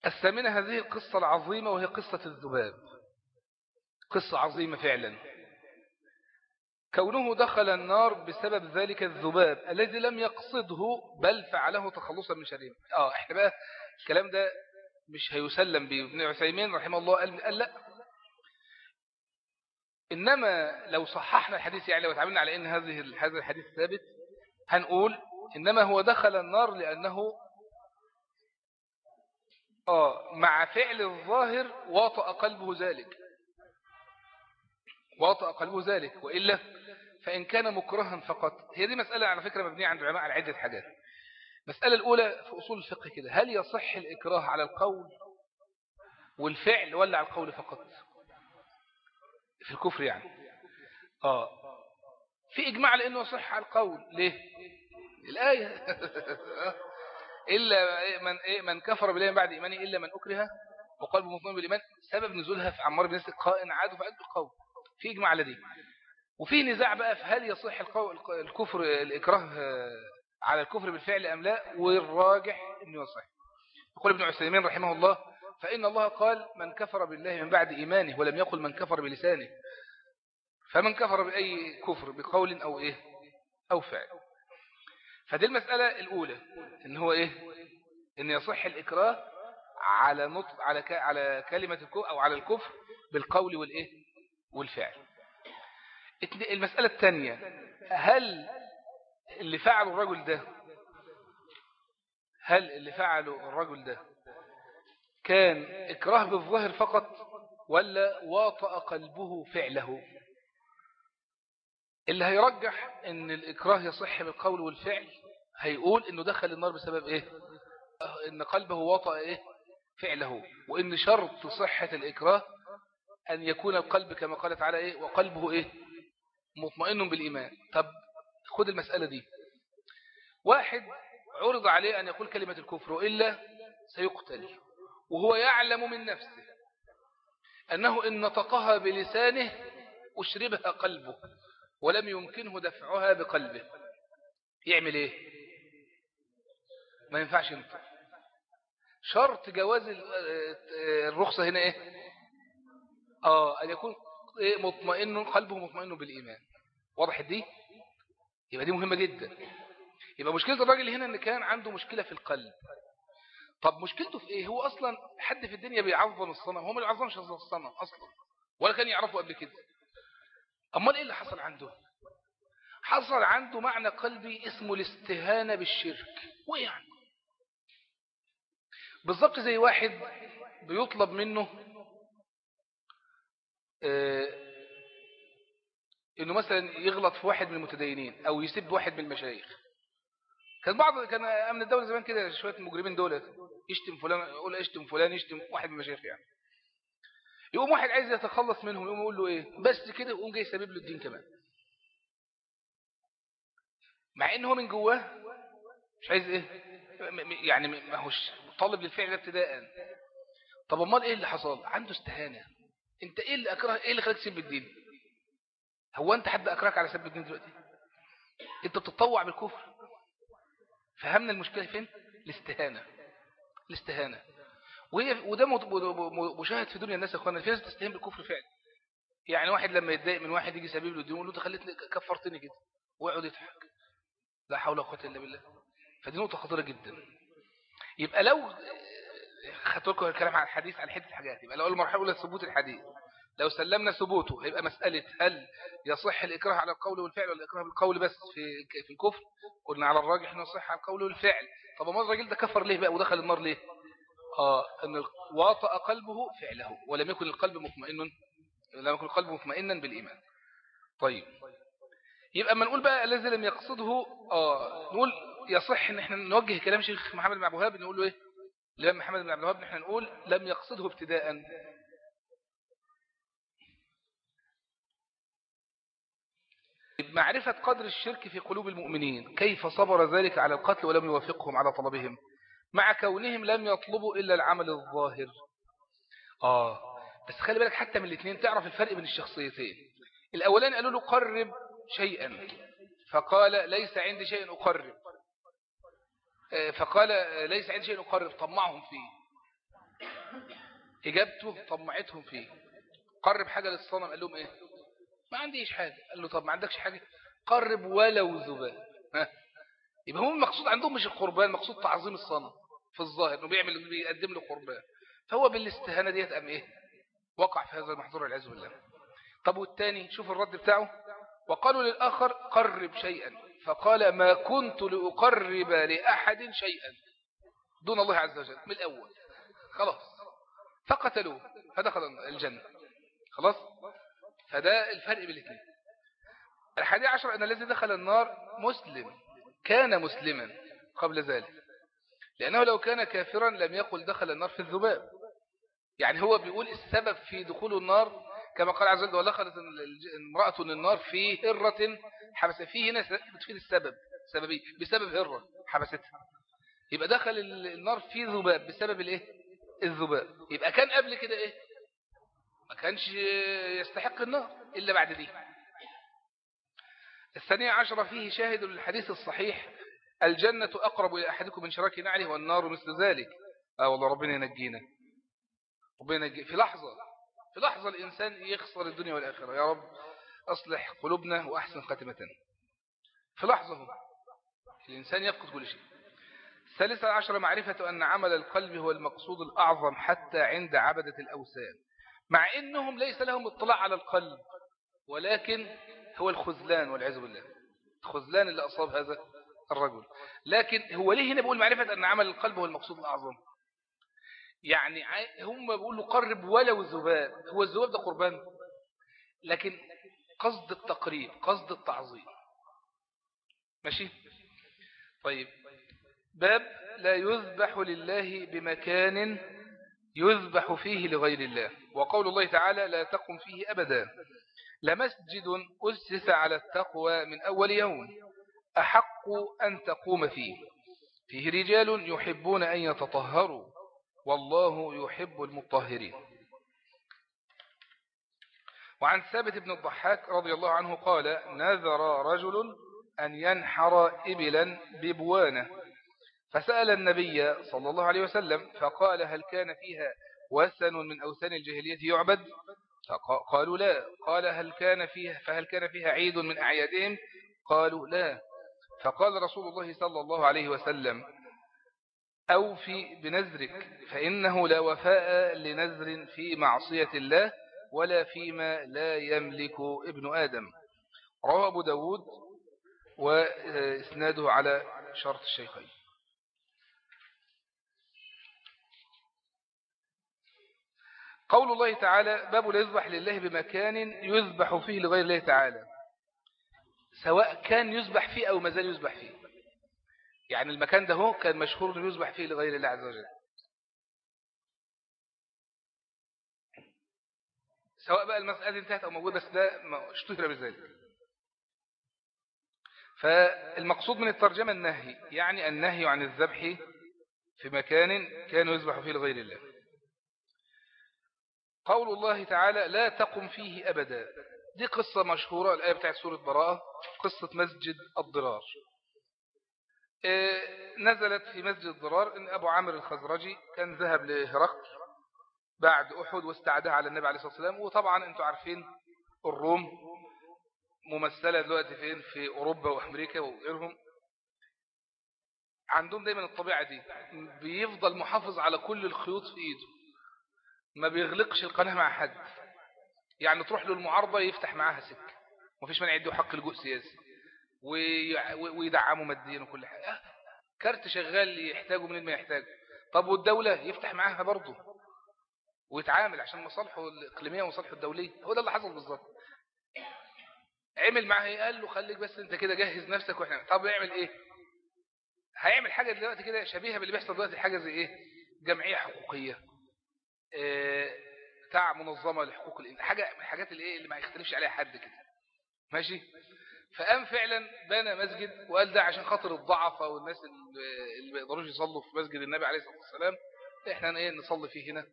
Speaker 1: الثامنة هذه القصة العظيمة وهي قصة الذباب. قصة عظيمة فعلا. كونه دخل النار بسبب ذلك الذباب الذي لم يقصده بل فعله تخلصا من شرهم آه إحنا بقى الكلام ده مش هيسلم به ابن عثيمين رحمه الله قال لا إنما لو صححنا الحديث يعني لو تعاملنا على أن هذه هذا الحديث ثابت هنقول إنما هو دخل النار لأنه آه مع فعل الظاهر واطأ قلبه ذلك. واطأ قلبه ذلك وإلا فإن كان مكرها فقط. هي دي مسألة على فكرة مبنية عند العلماء على عدة حاجات. المسألة الأولى في أصول الفقه كده هل يصح الإكراه على القول والفعل ولا على القول فقط؟ في الكفر يعني. آه. في إجماع لأنه على القول. ليه؟ الآية إلا من, إيه من كفر بالله بعد إيمانه إلا من أكره وقلبه مطمئن بالإيمان. سبب نزولها في عمار بن ياسر قائن عاد فعد القول. في إجماع على دي وفي نزاع بقى في هل يصح الكفر الإكراه على الكفر بالفعل أم لا؟ والراجح أنه يصح. يقول ابن عثيمين رحمه الله فإن الله قال من كفر بالله من بعد إيمانه ولم يقل من كفر بلسانه. فمن كفر بأي كفر بقول أو إيه؟ أو فعل. فدي المسألة الأولى إن هو إيه؟ إن يصح الإكراه على نطق على على كلمة الكفر أو على الكفر بالقول والإيه؟ والفعل. المسألة الثانية هل اللي فعله الرجل ده هل اللي فعله الرجل ده كان إكراه بالظهر فقط ولا واطأ قلبه فعله. اللي هيرجح إن الإكراه يصح بالقول والفعل هيقول إنه دخل النار بسبب إيه؟ إن قلبه واطأ إيه؟ فعله. وإن شرط صحة الإكراه أن يكون القلب كما قال تعالى إيه؟ وقلبه إيه؟ مطمئن بالإيمان. طب خد المسألة دي. واحد عرض عليه أن يقول كلمة الكفر وإلا سيقتل. وهو يعلم من نفسه أنه إن نطقها بلسانه أشربها قلبه ولم يمكنه دفعها بقلبه. يعمل إيه؟ ما ينفعش ينطق. شرط جواز الرخصة هنا إيه؟ آه أن يكون إيه؟ مطمئن قلبه مطمئن بالإيمان. واضح دي؟ يبقى دي مهمة جدا. يبقى مشكلة الراجل هنا إن كان عنده مشكلة في القلب. طب مشكلته في إيه؟ هو أصلا حد في الدنيا بيعظم الصنم هو ما بيعظمش الصنم أصلا ولا كان يعرفه قبل كده. أمال إيه اللي حصل عنده؟ حصل عنده معنى قلبي اسمه الاستهانة بالشرك. ويعني؟ بالضبط زي واحد بيطلب منه آه إنه مثلا يغلط في واحد من المتدينين أو يسب واحد من المشايخ. كان بعض كان أمن الدولة زمان كده شوية المجرمين دول يشتم فلان يقول اشتم فلان يشتم واحد من المشايخ يعني. يقوم واحد عايز يتخلص منهم يقوم يقول له إيه بس كده يقوم جاي يسبب له الدين كمان. مع إن هو من جواه مش عايز إيه يعني ما هوش طالب للفعل ده ابتداء طب أمال إيه اللي حصل؟ عنده استهانة. أنت إيه اللي اكره إيه اللي خلاك تسب الدين؟ هو أنت حد أكرهك على سب الدين دلوقتي؟ أنت بتتطوع بالكفر. فهمنا المشكلة فين؟ الاستهانة. الاستهانة. وده مشاهد في دنيا الناس يا إخوانا في ناس بتستهين بالكفر فعلا. يعني واحد لما يتضايق من واحد يجي سبيب له الدين يقول له أنت خليتني كفرتني كده ويقعد يضحك. لا حول ولا قوة إلا بالله. فدي نقطة خطيرة جدا. يبقى لو خدت لكم الكلام عن الحديث عن حتة حاجات يبقى لو المرحلة الأولى ثبوت الحديث. لو سلمنا ثبوته هيبقى مسألة هل يصح الإكراه على القول والفعل ولا الإكراه بالقول بس في في الكفر؟ قلنا على الراجح إنه يصح على القول والفعل. طب ما الراجل ده كفر ليه بقى ودخل النار ليه؟ آه إن واطأ قلبه فعله ولم يكن القلب مطمئن لم يكن القلب مطمئنا بالإيمان. طيب. يبقى ما نقول بقى الذي لم يقصده آه نقول يصح إن إحنا نوجه كلام شيخ محمد بن عبد الوهاب نقول له إيه؟ الإمام محمد بن عبد الوهاب إحنا نقول لم يقصده ابتداء. معرفة قدر الشرك في قلوب المؤمنين. كيف صبر ذلك على القتل ولم يوافقهم على طلبهم. مع كونهم لم يطلبوا إلا العمل الظاهر. آه بس خلي بالك حتى من الاثنين تعرف الفرق بين الشخصيتين. الأولان قالوا له قرب شيئا. فقال ليس عندي شيء أقرب. فقال ليس عندي شيء أقرب طمعهم فيه. إجابته طمعتهم فيه. قرب حاجة للصنم قال لهم إيه؟ ما عنديش حاجة. قال له طب ما عندكش حاجة؟ قرب ولو ذباب. يبقى هم المقصود عندهم مش القربان مقصود تعظيم الصنم في الظاهر إنه بيعمل بيقدم له قربان. فهو بالاستهانة ديت أم إيه؟ وقع في هذا المحظور العز بالله. طب والتاني؟ شوف الرد بتاعه. وقالوا للآخر قرب شيئا. فقال ما كنت لأقرب لأحد شيئا. دون الله عز وجل. من الأول. خلاص. فقتلوه. فدخل الجنة. خلاص؟ فده الفرق بين الاثنين. الحادي عشر أن الذي دخل النار مسلم كان مسلما قبل ذلك. لأنه لو كان كافرا لم يقل دخل النار في الذباب. يعني هو بيقول السبب في دخول النار كما قال عز وجل ودخلت امرأة النار في هرة حبس فيه هنا بتفيد السبب سببي بسبب هرة حبستها. يبقى دخل النار في ذباب بسبب الايه؟ الذباب. يبقى كان قبل كده إيه؟ ما كانش يستحق النار إلا بعد دي الثانية عشرة فيه شاهد للحديث الصحيح الجنة أقرب إلى أحدكم من شراك نعله والنار مثل ذلك. آه والله ربنا ينجينا. ربنا في لحظة في لحظة الإنسان يخسر الدنيا والآخرة. يا رب أصلح قلوبنا وأحسن خاتمة في لحظة هو. الإنسان يفقد كل شيء. الثالثة عشر معرفة أن عمل القلب هو المقصود الأعظم حتى عند عبدة الأوثان. مع إنهم ليس لهم اطلاع على القلب ولكن هو الخذلان والعياذ بالله. الخذلان اللي أصاب هذا الرجل. لكن هو ليه هنا بيقول معرفة أن عمل القلب هو المقصود الأعظم؟ يعني هم بيقولوا قرب ولو ذباب هو الذباب ده قربان لكن قصد التقريب قصد التعظيم. ماشي؟ طيب. باب لا يذبح لله بمكان يذبح فيه لغير الله. وقول الله تعالى لا تقم فيه أبدا. لمسجد أسس على التقوى من أول يوم. أحق أن تقوم فيه. فيه رجال يحبون أن يتطهروا. والله يحب المطهرين. وعن ثابت بن الضحاك رضي الله عنه قال نذر رجل أن ينحر إبلا ببوانة. فسأل النبي صلى الله عليه وسلم فقال هل كان فيها وثن من أوثان الجاهلية يعبد؟ فقالوا لا. قال هل كان فيها فهل كان فيها عيد من أعيادهم؟ قالوا لا. فقال رسول الله صلى الله عليه وسلم أوفي بنذرك فإنه لا وفاء لنذر في معصية الله ولا فيما لا يملك ابن آدم. رواه أبو داود وإسناده على شرط الشيخين. قول الله تعالى باب لا يذبح لله بمكان يذبح فيه لغير الله تعالى. سواء كان يذبح فيه أو مازال يذبح فيه. يعني المكان ده هو كان مشهور أنه يذبح فيه لغير الله عز وجل. سواء بقى المسألة انتهت أو موجودة بس ده اشتهر بذلك. فالمقصود من الترجمة النهي يعني النهي عن الذبح في مكان كان يذبح فيه لغير الله. قول الله تعالى لا تقم فيه أبدا. دي قصة مشهورة الآية بتاعت سورة براءة قصة مسجد الضرار. نزلت في مسجد الضرار إن أبو عامر الخزرجي كان ذهب لهرقل بعد أحد واستعدها على النبي عليه الصلاة والسلام. وطبعا أنتم عارفين الروم ممثلة دلوقتي فين؟ في أوروبا وأمريكا وغيرهم. عندهم دايما الطبيعة دي. بيفضل محافظ على كل الخيوط في إيده. ما بيغلقش القناة مع حد. يعني تروح له المعارضة يفتح معاها سكة. ومفيش مانع يديه حق لجوء سياسي. ويدعمه ماديا وكل حاجة. كارت شغال يحتاجه من ما يحتاجه. طب والدولة؟ يفتح معاها برضه. ويتعامل عشان مصالحه الإقليمية ومصالحه الدولية. هو ده اللي حصل بالظبط. عمل معاه إيه؟ قال له خليك بس أنت كده جهز نفسك وإحنا. طب يعمل إيه؟ هيعمل حاجة دلوقتي كده شبيهة باللي بيحصل دلوقتي حاجة زي إيه؟ جمعية حقوقية. بتاع منظمة لحقوق الإنسان. حاجة من الحاجات اللي إيه اللي ما يختلفش عليها حد كده. ماشي؟ فقام فعلا بنى مسجد وقال ده عشان خاطر الضعفة والناس اللي ما يقدروش يصلوا في مسجد النبي عليه الصلاة والسلام. إحنا إيه نصلي فيه هنا.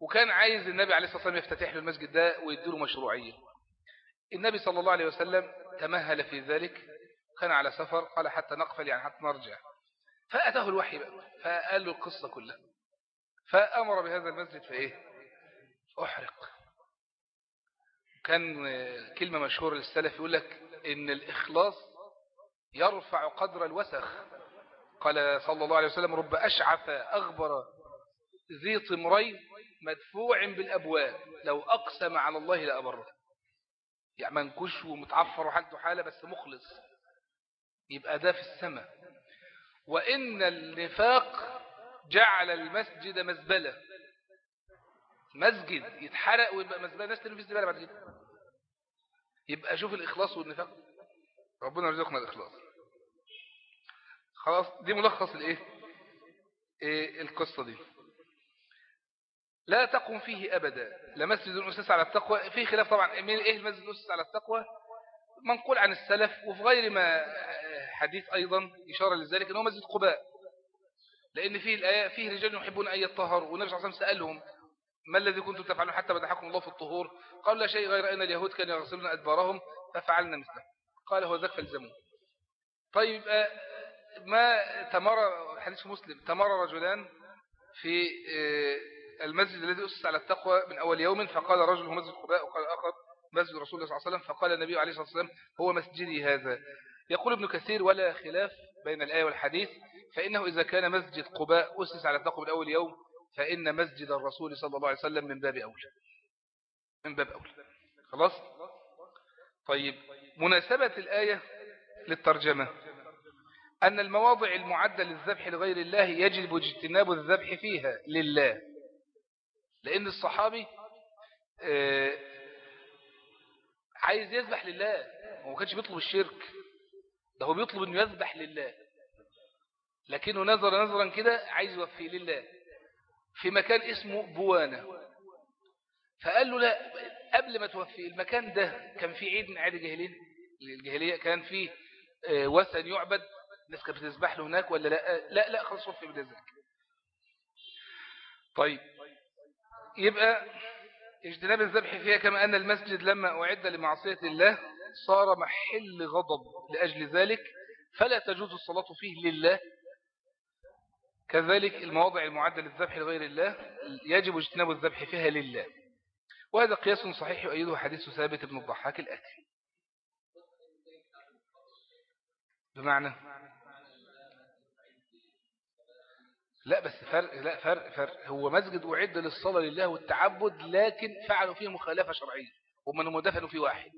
Speaker 1: وكان عايز النبي عليه الصلاة والسلام يفتتح له المسجد ده ويديله مشروعية. النبي صلى الله عليه وسلم تمهل في ذلك كان على سفر قال حتى نقفل يعني حتى نرجع. فأتاه الوحي بقى فقال له القصة كلها. فأمر بهذا المسجد فإيه؟ أحرق. كان كلمة مشهورة للسلف يقول لك إن الإخلاص يرفع قدر الوسخ. قال صلى الله عليه وسلم رب أشعث أغبر ذي طمرين مدفوع بالأبواب لو أقسم على الله لأبره. يعني منكش ومتعفر وحالته حالة بس مخلص. يبقى ده في السماء. وإن النفاق جعل المسجد مزبلة. مسجد يتحرق ويبقى مزبلة. ناس تلو في الزبالة بعد كده. يبقى شوف الإخلاص والنفاق. ربنا يرزقنا الإخلاص. خلاص دي ملخص الإيه؟ إيه القصة دي. لا تقم فيه أبدا. لمسجد أسس على التقوى. في خلاف طبعا. إيه المسجد أسس على التقوى؟ منقول عن السلف. وفي غير ما حديث أيضا إشارة لذلك أنه مسجد قباء. لأن فيه الآية فيه رجال يحبون أن يطهروا. والنبي صلى الله عليه وسلم سألهم ما الذي كنتم تفعلون حتى بدحكم الله في الطهور؟ قالوا لا شيء غير أن اليهود كانوا يغسلون أدبارهم ففعلنا مثله. قال هو ذاك فالزمون طيب ما تمر حديث مسلم تمر رجلان في المسجد الذي أسس على التقوى من أول يوم فقال رجل هو مسجد قباء. وقال آخر مسجد رسول الله صلى الله عليه وسلم. فقال النبي عليه الصلاة والسلام هو مسجدي هذا. يقول ابن كثير ولا خلاف بين الآية والحديث فإنه إذا كان مسجد قباء أسس على التقوى من أول يوم فإن مسجد الرسول صلى الله عليه وسلم من باب أولى. من باب أولى. خلاص؟ طيب. مناسبة الآية للترجمة. أن المواضع المعدة للذبح لغير الله يجب اجتناب الذبح فيها لله. لأن الصحابي عايز يذبح لله. هو ما كانش بيطلب الشرك. ده هو بيطلب إنه يذبح لله. لكنه نظر نظرا كده عايز يوفي لله. في مكان اسمه بوانة فقال له لا قبل ما توفي المكان ده كان في عيد من عيد الجاهلين. الجاهلية كان فيه وثن يعبد. الناس كانت بتذبح له هناك ولا لا؟ لا لا خلاص وفي بذلك طيب يبقى اجتناب الذبح فيها كما أن المسجد لما أعد لمعصية الله صار محل غضب لأجل ذلك فلا تجوز الصلاة فيه لله. كذلك المواضع المعدة للذبح لغير الله يجب اجتناب الذبح فيها لله. وهذا قياس صحيح يؤيده حديث ثابت بن الضحاك الآتي. بمعنى؟ لا بس فرق لا فرق فرق. هو مسجد أعد للصلاة لله والتعبد لكن فعلوا فيه مخالفة شرعية ومن مدفنوا فيه واحد.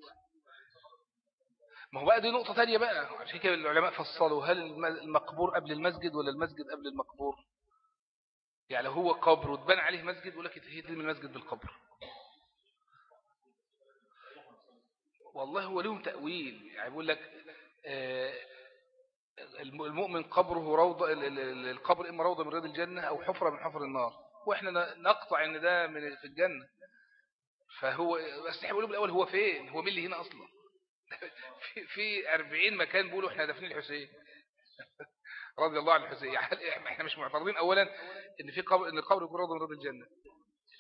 Speaker 1: ما هو بقى دي نقطة تانية بقى. عشان كده العلماء فصلوا هل المقبور قبل المسجد ولا المسجد قبل المقبور؟ يعني هو قبر وتبنى عليه مسجد لك هي من المسجد بالقبر. والله هو لهم تأويل. يعني بيقول لك المؤمن قبره روضة القبر إما روضة من رياض الجنة أو حفرة من حفر النار. وإحنا نقطع إن ده من في الجنة. فهو بس إحنا بيقولوا بالأول هو فين؟ هو مين اللي هنا أصلا؟ في في 40 مكان بيقولوا إحنا دافنين الحسين. رضي الله عن الحسين. يعني إحنا مش معترضين. اولا إن في قبر إن القبر يكون روضه من رياض الجنة.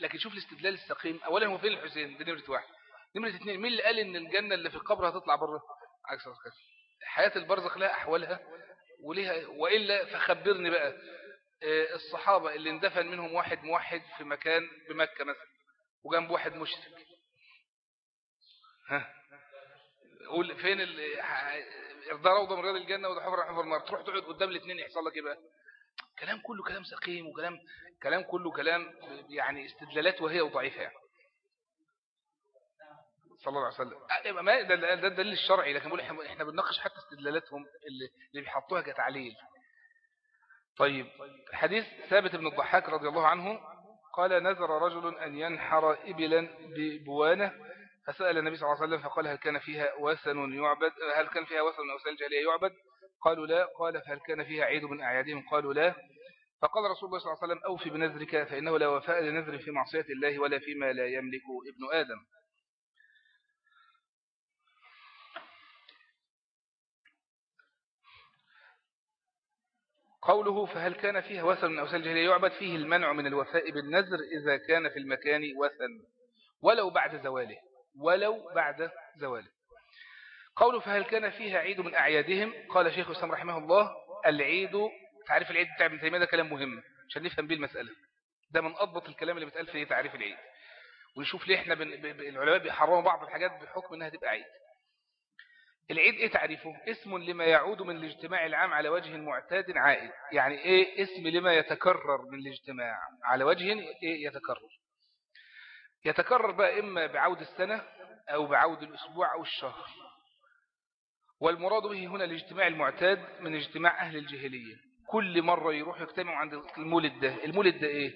Speaker 1: لكن شوف الاستدلال السقيم. اولا هو فين الحسين؟ دي نمرة واحد. نمرة اثنين مين اللي قال إن الجنة اللي في القبر هتطلع بره؟ عكس كده حياة البرزخ لها أحوالها وليها وإلا فخبرني بقى. الصحابة اللي اندفن منهم واحد موحد في مكان بمكه مثلا وجنب واحد مشرك. ها؟ قول فين ده روضه من رياض الجنة وده حفره حفر النار. تروح تقعد قدام الاثنين يحصل لك إيه بقى؟ كلام كله كلام سقيم وكلام كلام كله كلام يعني استدلالات وهي وضعيفة يعني. صلى الله عليه وسلم. ما ده الدليل الشرعي لكن بقول إحنا بنناقش حتى استدلالاتهم اللي اللي بيحطوها كتعليل. طيب حديث ثابت بن الضحاك رضي الله عنه قال نذر رجل أن ينحر إبلا ببوانة فسأل النبي صلى الله عليه وسلم فقال هل كان فيها وثن يعبد؟ هل كان فيها وثن أو سلجالية يعبد؟ قالوا لا. قال فهل كان فيها عيد من أعيادهم؟ قالوا لا. فقال رسول الله صلى الله عليه وسلم أوفي بنذرك فإنه لا وفاء لنذر في معصية الله ولا فيما لا يملك ابن آدم. قوله فهل كان فيها وثن أو سلجالية يعبد؟ فيه المنع من الوفاء بالنذر إذا كان في المكان وثن ولو بعد زواله. ولو بعد زواله. قوله فهل كان فيها عيد من أعيادهم؟ قال شيخ الإسلام رحمه الله العيد تعريف العيد بتاع ابن تيمية ده كلام مهم عشان نفهم بيه المسألة. ده من أضبط الكلام اللي بيتقال في تعريف العيد. ونشوف ليه إحنا بن... العلماء بيحرموا بعض الحاجات بحكم إنها تبقى عيد. العيد إيه تعريفه؟ اسم لما يعود من الاجتماع العام على وجه معتاد عائد. يعني إيه اسم لما يتكرر من الاجتماع على وجه إيه يتكرر؟ يتكرر بقى إما بعود السنة أو بعود الأسبوع أو الشهر. والمراد به هنا الاجتماع المعتاد من اجتماع أهل الجاهلية. كل مرة يروح يجتمعوا عند المولد ده. المولد ده إيه؟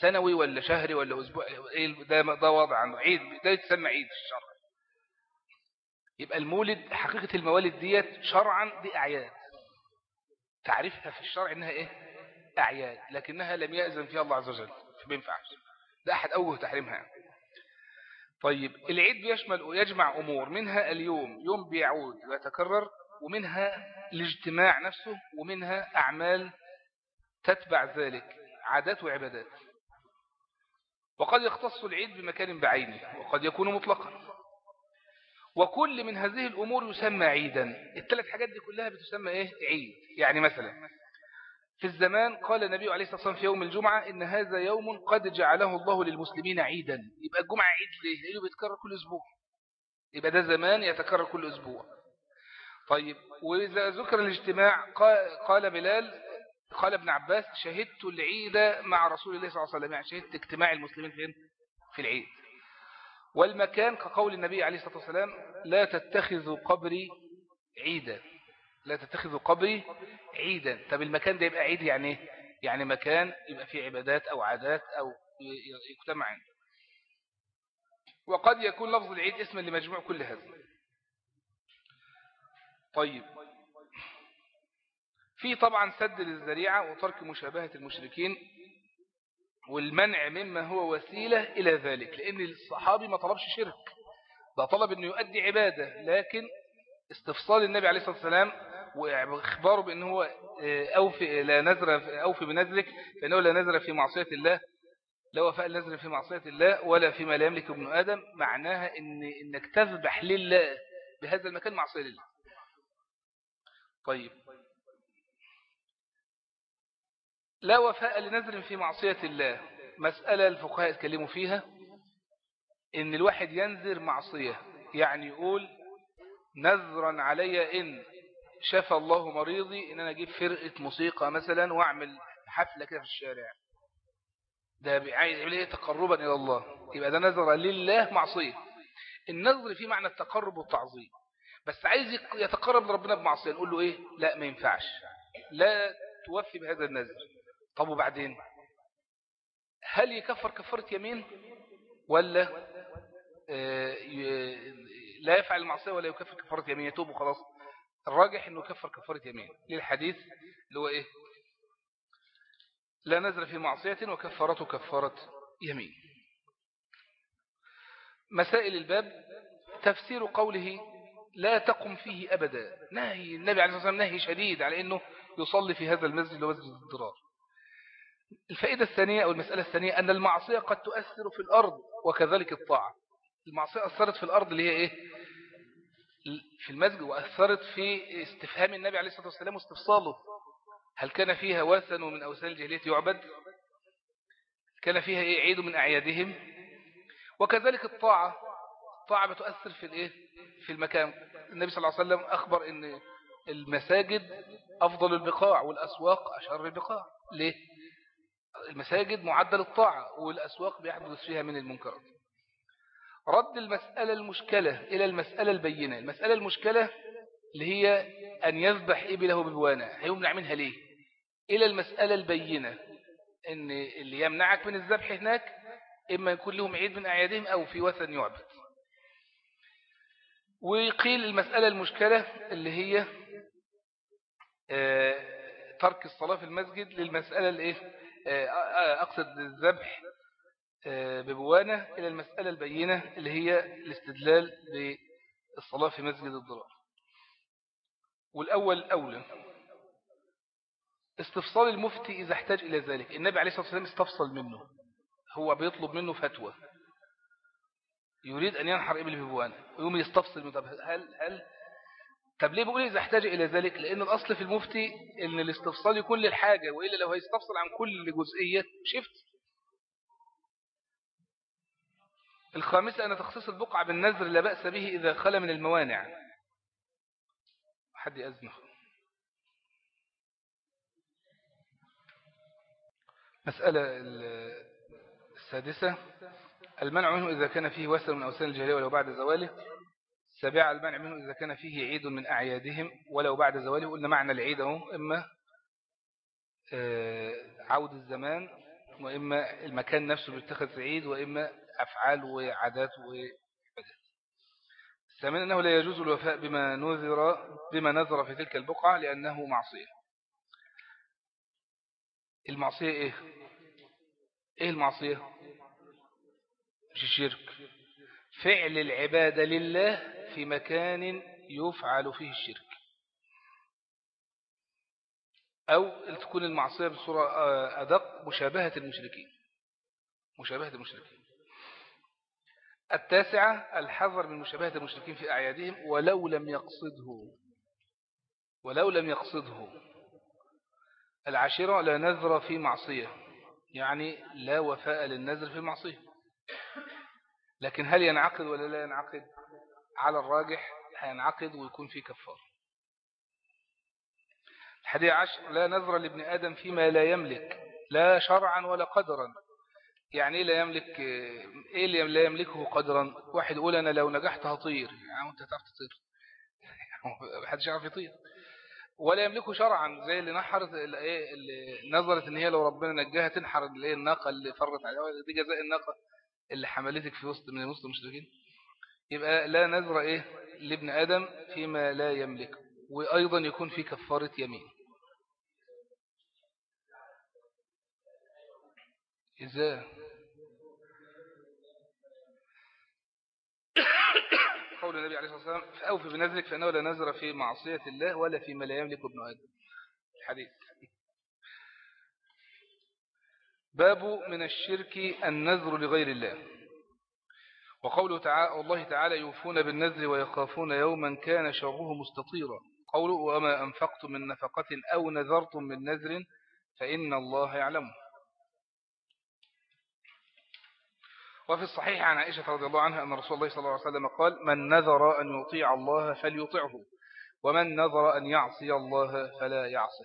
Speaker 1: سنوي ولا شهري ولا أسبوع؟ إيه ده؟ ده وضع عنه عيد ده يتسمى عيد في الشرع يبقى المولد حقيقة الموالد ديت شرعا دي أعياد. تعريفها في الشرع إنها إيه؟ أعياد لكنها لم يأذن فيها الله عز وجل. فما ينفعش. ده أحد أوه تحريمها طيب العيد بيشمل ويجمع أمور منها اليوم يوم بيعود ويتكرر ومنها الاجتماع نفسه ومنها أعمال تتبع ذلك عادات وعبادات. وقد يختص العيد بمكان بعينه وقد يكون مطلقا. وكل من هذه الأمور يسمى عيدا. الثلاث حاجات دي كلها بتسمى إيه؟ عيد. يعني مثلا في الزمان قال النبي عليه الصلاة والسلام في يوم الجمعة إن هذا يوم قد جعله الله للمسلمين عيدا. يبقى الجمعة عيد ليه؟ لأنه بيتكرر كل أسبوع. يبقى ده زمان يتكرر كل أسبوع. طيب وإذا ذكر الاجتماع قال بلال قال ابن عباس شهدت العيد مع رسول الله صلى الله عليه وسلم. يعني شهدت اجتماع المسلمين فين؟ في العيد. والمكان كقول النبي عليه الصلاة والسلام لا تتخذوا قبري عيدا. لا تتخذوا قبري عيدا. طب المكان ده يبقى عيد يعني إيه؟ يعني مكان يبقى فيه عبادات أو عادات أو يجتمع عنده. وقد يكون لفظ العيد اسما لمجموع كل هذا. طيب. في طبعا سد للذريعة وترك مشابهة المشركين والمنع مما هو وسيلة إلى ذلك لأن الصحابي ما طلبش شرك. ده طلب أنه يؤدي عبادة لكن استفصال النبي عليه الصلاة والسلام وإخباره بأنه هو آه، أوفي, لا نزر أوفي بنزلك فإنه لا نزر في معصية الله لا وفاء النزر في معصية الله ولا فيما لا يملك ابن آدم. معناها إن إنك تذبح لله بهذا المكان معصية لله. طيب. لا وفاء لنذر في معصية الله. مسألة الفقهاء يتكلموا فيها. إن الواحد ينذر معصية يعني يقول نذرا علي إن. شفى الله مريضي إن أنا أجيب فرقة موسيقى مثلا وأعمل حفلة كده في الشارع. ده عايز يعمل إيه؟ تقربا إلى الله. يبقى ده نذر لله معصية. النذر فيه معنى التقرب والتعظيم. بس عايز يتقرب لربنا بمعصية. نقول له إيه؟ لا ما ينفعش. لا توفي بهذا النذر طب وبعدين؟ هل يكفر كفرة يمين؟ ولا آه، لا يفعل المعصية ولا يكفر كفرة يمين؟ يتوب وخلاص. الراجح إنه يكفر كفرة يمين. للحديث اللي هو إيه؟ لا نزل في معصية وكفرته كفرة يمين. مسائل الباب تفسير قوله لا تقم فيه أبدا. نهي النبي عليه الصلاة والسلام نهي شديد على أنه يصلي في هذا المسجد لوزن الضرار. الفائدة الثانية أو المسألة الثانية أن المعصية قد تؤثر في الأرض وكذلك الطاعة. المعصية أثرت في الأرض اللي هي إيه؟ في المسجد وأثرت في استفهام النبي عليه الصلاة والسلام واستفصاله. هل كان فيها وثن من أوثان الجاهلية يعبد؟ كان فيها إيه؟ عيد من أعيادهم. وكذلك الطاعة. الطاعة بتؤثر في الإيه؟ في المكان. النبي صلى الله عليه وسلم أخبر أن المساجد أفضل البقاع والأسواق أشهر البقاع. ليه؟ المساجد معدل الطاعة والأسواق بيحدث فيها من المنكرات. رد المسألة المشكلة إلى المسألة البينة. المسألة المشكلة اللي هي أن يذبح إبله ببوانة. هيمنع منها ليه؟ إلى المسألة البينة. أن اللي يمنعك من الذبح هناك إما يكون لهم عيد من أعيادهم أو في وثن يعبد. ويقيل المسألة المشكلة اللي هي آه، ترك الصلاة في المسجد للمسألة الإيه؟ آه، أقصد الذبح ببوانة إلى المسألة البينة اللي هي الاستدلال بالصلاة في مسجد الضرار والأول أولى استفصال المفتي إذا احتاج إلى ذلك. النبي عليه الصلاة والسلام استفصل منه هو بيطلب منه فتوى يريد أن ينحر إبل ببوانة ويوم يستفصل منه. طب هل, هل طب ليه بقول إذا احتاج إلى ذلك؟ لأن الأصل في المفتي أن الاستفصال يكون للحاجة وإلا لو هيستفصل عن كل جزئية شفت؟ الخامسة أن تخصيص البقعة بالنذر لا بأس به إذا خلى من الموانع. حد يأذن مسألة السادسة المنع منه إذا كان فيه وسل من أوسان الجاهلية ولو بعد زواله. السابعة المنع منه إذا كان فيه عيد من أعيادهم ولو بعد زواله. قلنا معنى العيد هو إما آه، عود الزمان وإما المكان نفسه بيتخذ عيد وإما أفعال وعادات وعبادات. الثامن أنه لا يجوز الوفاء بما نذر بما نذر في تلك البقعة لأنه معصية. المعصية إيه؟ إيه المعصية؟ مش الشرك. فعل العبادة لله في مكان يفعل فيه الشرك. أو تكون المعصية بصورة آه، أدق مشابهة المشركين. مشابهة المشركين. التاسعة الحذر من مشابهة المشركين في أعيادهم ولو لم يقصده. ولو لم يقصده. العاشرة لا نذر في معصية. يعني لا وفاء للنذر في المعصية. لكن هل ينعقد ولا لا ينعقد؟ على الراجح هينعقد ويكون في كفار الحديث عشر لا نذر لابن آدم فيما لا يملك لا شرعا ولا قدرا. يعني لا يملك إيه اللي لا يملكه قدرا؟ واحد يقول أنا لو نجحت هطير. يعني أنت تعرف تطير. محدش يعرف يطير. ولا يملكه شرعا زي اللي نحرت اللي, اللي نظرت إن هي لو ربنا نجاها تنحر الايه الناقة اللي فرت عليها. دي جزاء الناقة اللي حملتك في وسط من وسط المشركين. يبقى لا نذر إيه لابن آدم فيما لا يملك. وأيضا يكون في كفارة يمين. إذا قول النبي عليه الصلاة والسلام فأوفي بنذرك فإنه لا نذر في معصية الله ولا فيما لا يملك ابن آدم. الحديث. باب من الشرك النذر لغير الله. وقوله تعالى الله تعالى يوفون بالنذر ويخافون يوما كان شره مستطيرا. قوله وما أنفقتم من نفقة أو نذرتم من نذر فإن الله يعلمه. وفي الصحيح عن عائشة رضي الله عنها أن رسول الله صلى الله عليه وسلم قال من نذر أن يطيع الله فليطعه ومن نذر أن يعصي الله فلا يعصي.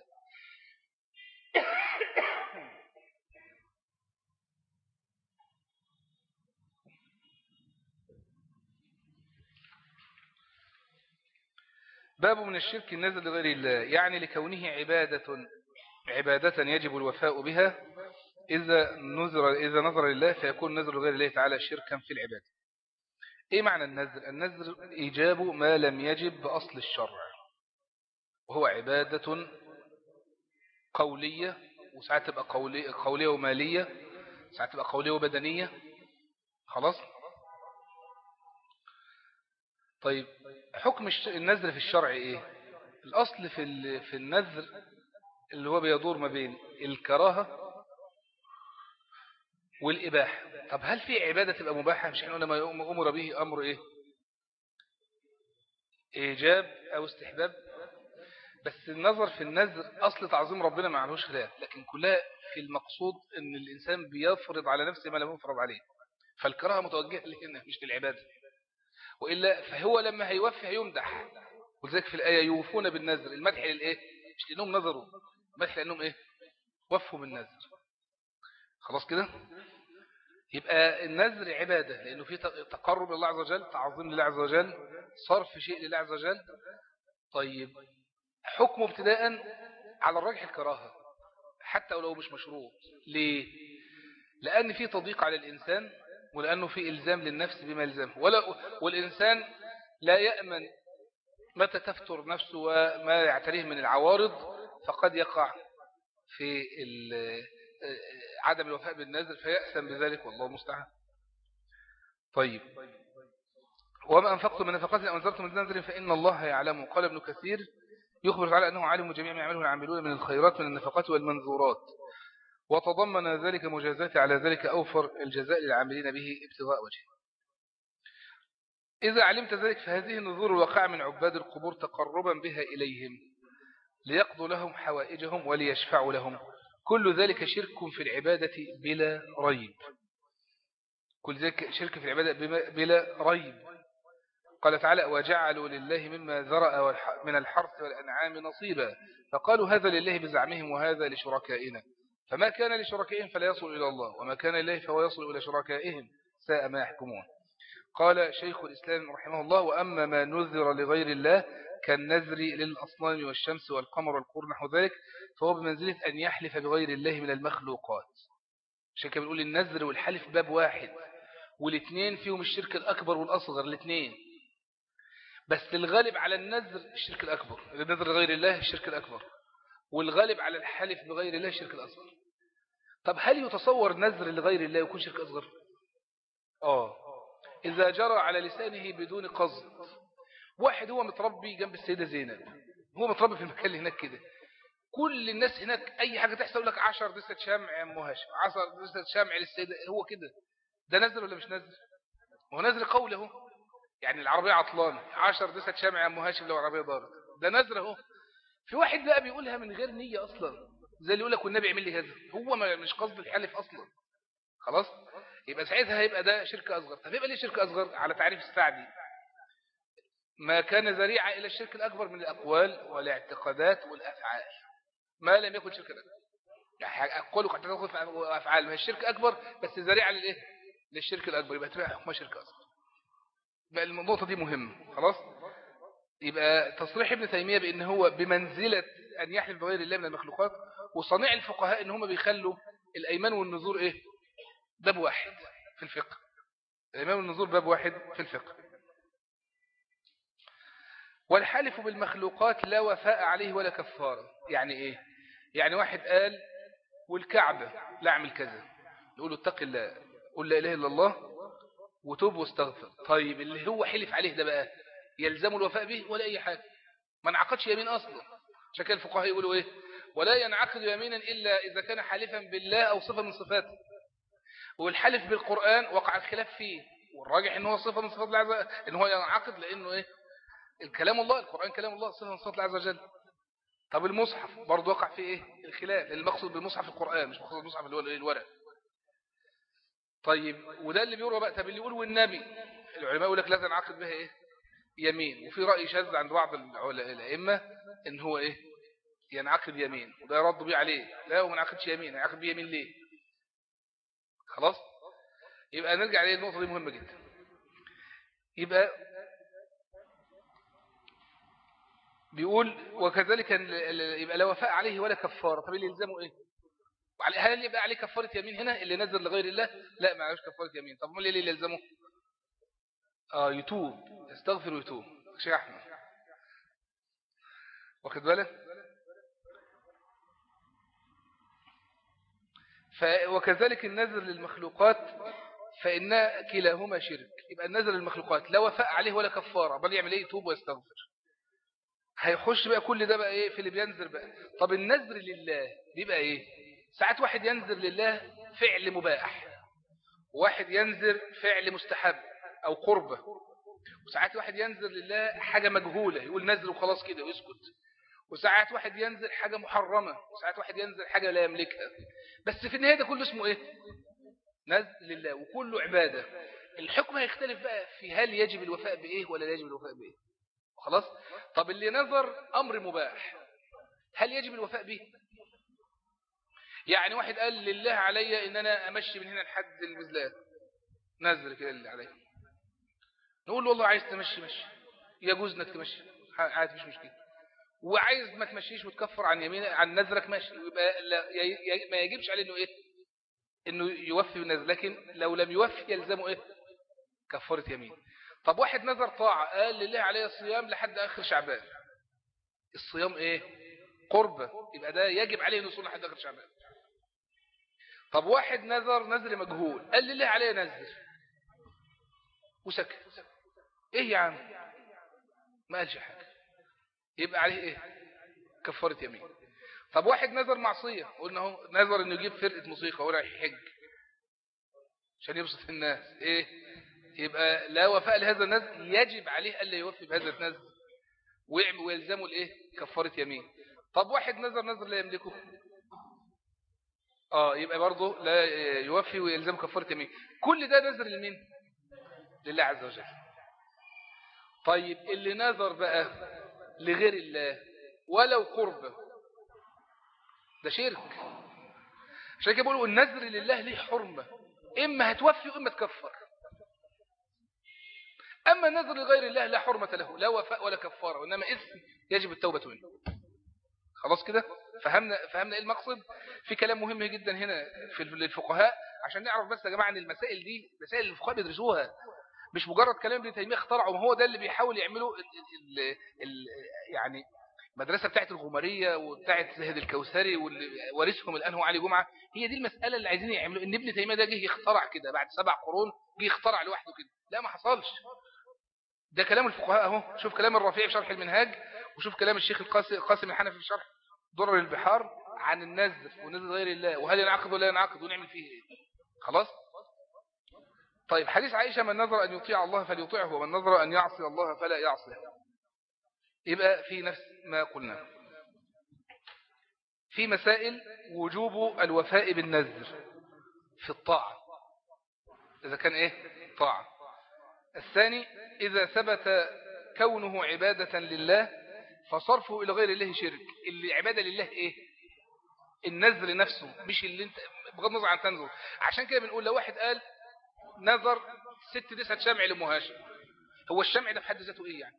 Speaker 1: باب من الشرك النزل لغير الله يعني لكونه عبادة عبادة يجب الوفاء بها إذا نذر إذا نظر لله فيكون نذر غير الله تعالى شركا في العبادة. إيه معنى النذر النذر إيجاب ما لم يجب بأصل الشرع. وهو عبادة قولية وساعات تبقى قولية, قولية ومالية ساعات تبقى قولية وبدنية. خلاص؟ طيب حكم النذر في الشرع إيه؟ الأصل في في النذر اللي هو بيدور ما بين الكراهة والإباحة. طب هل في عبادة تبقى مباحة؟ مش إحنا ما أمر به أمر إيه؟ إيجاب أو استحباب. بس النظر في النذر أصل تعظيم ربنا ما عليهوش خلاف لكن كلها في المقصود أن الإنسان بيفرض على نفسه ما لم يفرض عليه. فالكراهة متوجهة لهنا مش للعبادة. وإلا فهو لما هيوفي هيمدح. ولذلك في الآية يوفون بالنذر. المدح للإيه؟ مش لأنهم نظروا المدح لأنهم إيه؟ وفوا بالنذر. خلاص كده؟ يبقى النذر عبادة لأنه في تقرب لله عز وجل تعظيم لله عز وجل صرف شيء لله عز وجل. طيب حكمه ابتداء على الرجح الكراهة حتى ولو مش مشروط. ليه؟ لأن في تضييق على الإنسان ولأنه في إلزام للنفس بما يلزمه. ولا والإنسان لا يأمن متى تفتر نفسه وما يعتريه من العوارض فقد يقع في عدم الوفاء بالنذر فيأسم بذلك والله مستعان طيب. وما أنفقتم من نفقات أو أنزلتم من نذر فإن الله يعلم. قال ابن كثير يخبر تعالى أنه عالم جميع ما يعمله العاملون من الخيرات من النفقات والمنذورات. وتضمن ذلك مجازات على ذلك أوفر الجزاء للعاملين به ابتغاء وجهه. إذا علمت ذلك فهذه النذور الواقع من عباد القبور تقربا بها إليهم ليقضوا لهم حوائجهم وليشفعوا لهم. كل ذلك شرك في العبادة بلا ريب. كل ذلك شرك في العبادة بلا ريب. قال تعالى وجعلوا لله مما ذرأ من الحرث والأنعام نصيبا. فقالوا هذا لله بزعمهم وهذا لشركائنا. فما كان لشركائهم فلا يصل إلى الله وما كان لله فهو يصل إلى شركائهم ساء ما يحكمون. قال شيخ الإسلام رحمه الله وأما ما نذر لغير الله كالنذر للأصنام والشمس والقمر والقور نحو ذلك فهو بمنزلة أن يحلف بغير الله من المخلوقات. عشان كده بنقول النذر والحلف باب واحد والاثنين فيهم الشرك الأكبر والأصغر الاثنين بس الغالب على النذر الشرك الأكبر النذر لغير الله الشرك الأكبر والغالب على الحلف بغير الله الشرك الأصغر. طب هل يتصور نذر لغير الله يكون شرك أصغر؟ آه. إذا جرى على لسانه بدون قصد. واحد هو متربي جنب السيدة زينب. هو متربي في المكان اللي هناك كده. كل الناس هناك أي حاجة تحصل لك عشر دستة شمع أم هاشم عشر دستة شمع للسيدة. هو كده. ده نزل ولا مش نزل؟ هو نزل قوله يعني العربية عطلانة. عشر دستة شمع أم هاشم لو العربية دارت ده نزل أهو. في واحد بقى بيقولها من غير نية أصلا. زي اللي يقول لك والنبي يعمل لي كذا هو مش قصد الحلف أصلا. خلاص؟ يبقى ساعتها هيبقى ده شرك أصغر. طب يبقى ليه شرك أصغر؟ على تعريف السعدي ما كان ذريعة إلى الشرك الأكبر من الأقوال والاعتقادات والأفعال. ما لم يكن شرك أكبر. يعني تدخل في أفعال ما الشرك أكبر بس ذريعة للإيه؟ للشرك الأكبر. يبقى تبقى حكمها شرك أصغر. بقى النقطة دي مهمة. خلاص؟ يبقى تصريح ابن تيمية بأن هو بمنزلة أن يحلف بغير الله من المخلوقات وصنيع الفقهاء أن هم بيخلوا الأيمان والنذور إيه؟ باب واحد في الفقه. الأيمان والنذور باب واحد في الفقه. والحلف بالمخلوقات لا وفاء عليه ولا كفارة يعني إيه؟ يعني واحد قال والكعبة لا أعمل كذا. نقول اتق الله قل لا إله إلا الله وتوب واستغفر. طيب اللي هو حلف عليه ده بقى يلزم الوفاء به ولا أي حاجة. ما انعقدش يمين أصلا. شكل الفقهاء يقولوا إيه؟ ولا ينعقد يمينا إلا إذا كان حالفا بالله أو صفة من صفاته. والحلف بالقرآن وقع الخلاف فيه. والراجح إن هو صفة من صفات الله عز إن هو ينعقد لأنه إيه؟ الكلام الله القرآن كلام الله صفة من صفات الله عز وجل. طب المصحف برضه وقع فيه إيه؟ الخلاف. المقصود بالمصحف القرآن مش مقصود بالمصحف اللي هو الورق. طيب وده اللي بيقولوا بقى طب اللي يقول والنبي؟ العلماء يقول لك لا تنعقد بها إيه؟ يمين. وفي رأي شاذ عند بعض الأئمة إن هو إيه؟ ينعقد يمين وده يرد بيه عليه. لا هو ما ينعقدش يمين ينعقد بيه يمين ليه؟ خلاص؟ يبقى نرجع ليه؟ النقطة دي مهمة جدا. يبقى بيقول وكذلك يبقى لا وفاء عليه ولا كفارة. طب اللي يلزمه إيه؟ هل يبقى عليه كفارة يمين هنا؟ اللي نزل لغير الله؟ لا ما عليهش كفارة يمين. طب ما اللي يلزمه؟ آه يتوب. يستغفر ويتوب. شيخ أحمد. واخد بالك؟ وكذلك النذر للمخلوقات فإن كلاهما شرك. يبقى النذر للمخلوقات لا وفاء عليه ولا كفارة. بل يعمل إيه؟ يتوب ويستغفر. هيخش بقى كل ده بقى إيه؟ في اللي بينذر بقى. طب النذر لله بيبقى إيه؟ ساعات واحد ينذر لله فعل مباح. واحد ينذر فعل مستحب أو قربة وساعات واحد ينذر لله حاجة مجهولة. يقول نذر وخلاص كده ويسكت. وساعات واحد ينزل حاجة محرمة وساعات واحد ينزل حاجة لا يملكها. بس في النهاية ده كله اسمه إيه؟ نزل لله وكله عبادة. الحكم هيختلف بقى في هل يجب الوفاء بإيه ولا لا يجب الوفاء بإيه. خلاص؟ طب اللي نظر أمر مباح هل يجب الوفاء به يعني واحد قال لله علي إن أنا أمشي من هنا لحد المزلات. نزل كده اللي علي. نقول له والله عايز تمشي مشي. يجوز إنك تمشي. عادي مش مشكلة. وعايز ما تمشيش وتكفر عن يمين عن نذرك ماشي. يبقى ما يجبش عليه إنه إيه؟ إنه يوفي بالنذر لكن لو لم يوفي يلزمه إيه؟ كفارة يمين. طب واحد نذر طاعة قال لله عليه الصيام لحد آخر شعبان. الصيام إيه؟ قربة يبقى ده يجب عليه يصوم لحد آخر شعبان. طب واحد نذر نذر مجهول قال لله عليه نذر وسكت. إيه يا عم؟ ما قالش حاجة. يبقى عليه إيه؟ كفارة يمين. طب واحد نذر معصية قلنا هو نذر إنه يجيب فرقة موسيقى وراح يحج. عشان يبسط الناس. إيه؟ يبقى لا وفاء لهذا النذر يجب عليه ألا يوفي بهذا النذر ويلزمه الإيه؟ كفارة يمين. طب واحد نذر نذر لا يملكه. آه يبقى برضه لا يوفي ويلزم كفارة يمين. كل ده نذر لمين؟ لله عز وجل. طيب اللي نذر بقى لغير الله ولو قربه ده شرك. عشان كده بيقولوا النذر لله ليه حرمة. إما هتوفي وإما تكفر. أما النذر لغير الله لا حرمة له لا وفاء ولا كفارة وإنما إثم يجب التوبة منه. خلاص كده؟ فهمنا فهمنا إيه المقصد؟ في كلام مهم جدا هنا في الفقهاء. عشان نعرف بس يا جماعة إن المسائل دي مسائل الفقهاء بيدرسوها. مش مجرد كلام ابن تيمية اخترعه ما هو ده اللي بيحاول يعمله ال ال ال يعني المدرسة بتاعت الغماريه وبتاعت زهد الكوثري واللي وارثهم الآن هو علي جمعة. هي دي المسألة اللي عايزين يعملوا إن ابن تيمية ده جه يخترع كده بعد سبع قرون جه يخترع لوحده كده. لا ما حصلش. ده كلام الفقهاء أهو. شوف كلام الرفيع في شرح المنهاج وشوف كلام الشيخ القاسم الحنفي في شرح ضرر البحار عن النذر ونذر غير الله وهل ينعقد ولا ينعقد ونعمل فيه إيه؟ خلاص؟ طيب حديث عائشة من نظر أن يطيع الله فليطيعه ومن نظر أن يعصي الله فلا يعصيه. يبقى في نفس ما قلنا. في مسائل وجوب الوفاء بالنذر في الطاعة. إذا كان إيه؟ طاعة. الثاني إذا ثبت كونه عبادة لله فصرفه إلى غير الله شرك. اللي عبادة لله إيه؟ النذر نفسه مش اللي أنت بغض النظر عن تنذر عشان كده بنقول لو واحد قال نذر ست دسة شمع لمهاشم هو الشمع ده في حد ذاته إيه يعني؟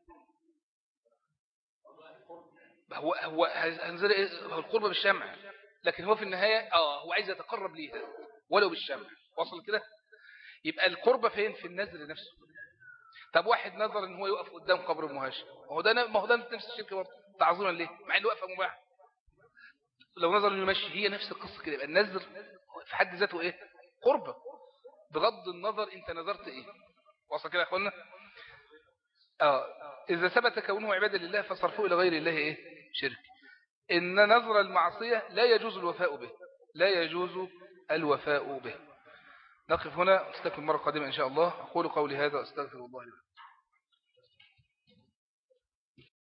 Speaker 1: هو هو هنزل إيه؟ هو القرب بالشمع لكن هو في النهاية آه هو عايز يتقرب ليها ولو بالشمع. وصل كده؟ يبقى القربة فين؟ في النذر نفسه. طب واحد نظر إن هو يقف قدام قبر المهاشم هو ده ما هو ده نفس الشرك برضه. تعظيما ليه؟ مع إنه وقفة مباح لو نظر إنه ماشي هي نفس القصة كده. يبقى النذر في حد ذاته إيه؟ قربة بغض النظر انت نظرت إيه. وصل كده يا اخوانا؟ آه اذا ثبت كونه عبادة لله فصرفه إلى غير الله إيه؟ شرك. إن نظر المعصية لا يجوز الوفاء به. لا يجوز الوفاء به. نقف هنا نستكمل مرة قادمة إن شاء الله. أقول قولي هذا أستغفر الله لي.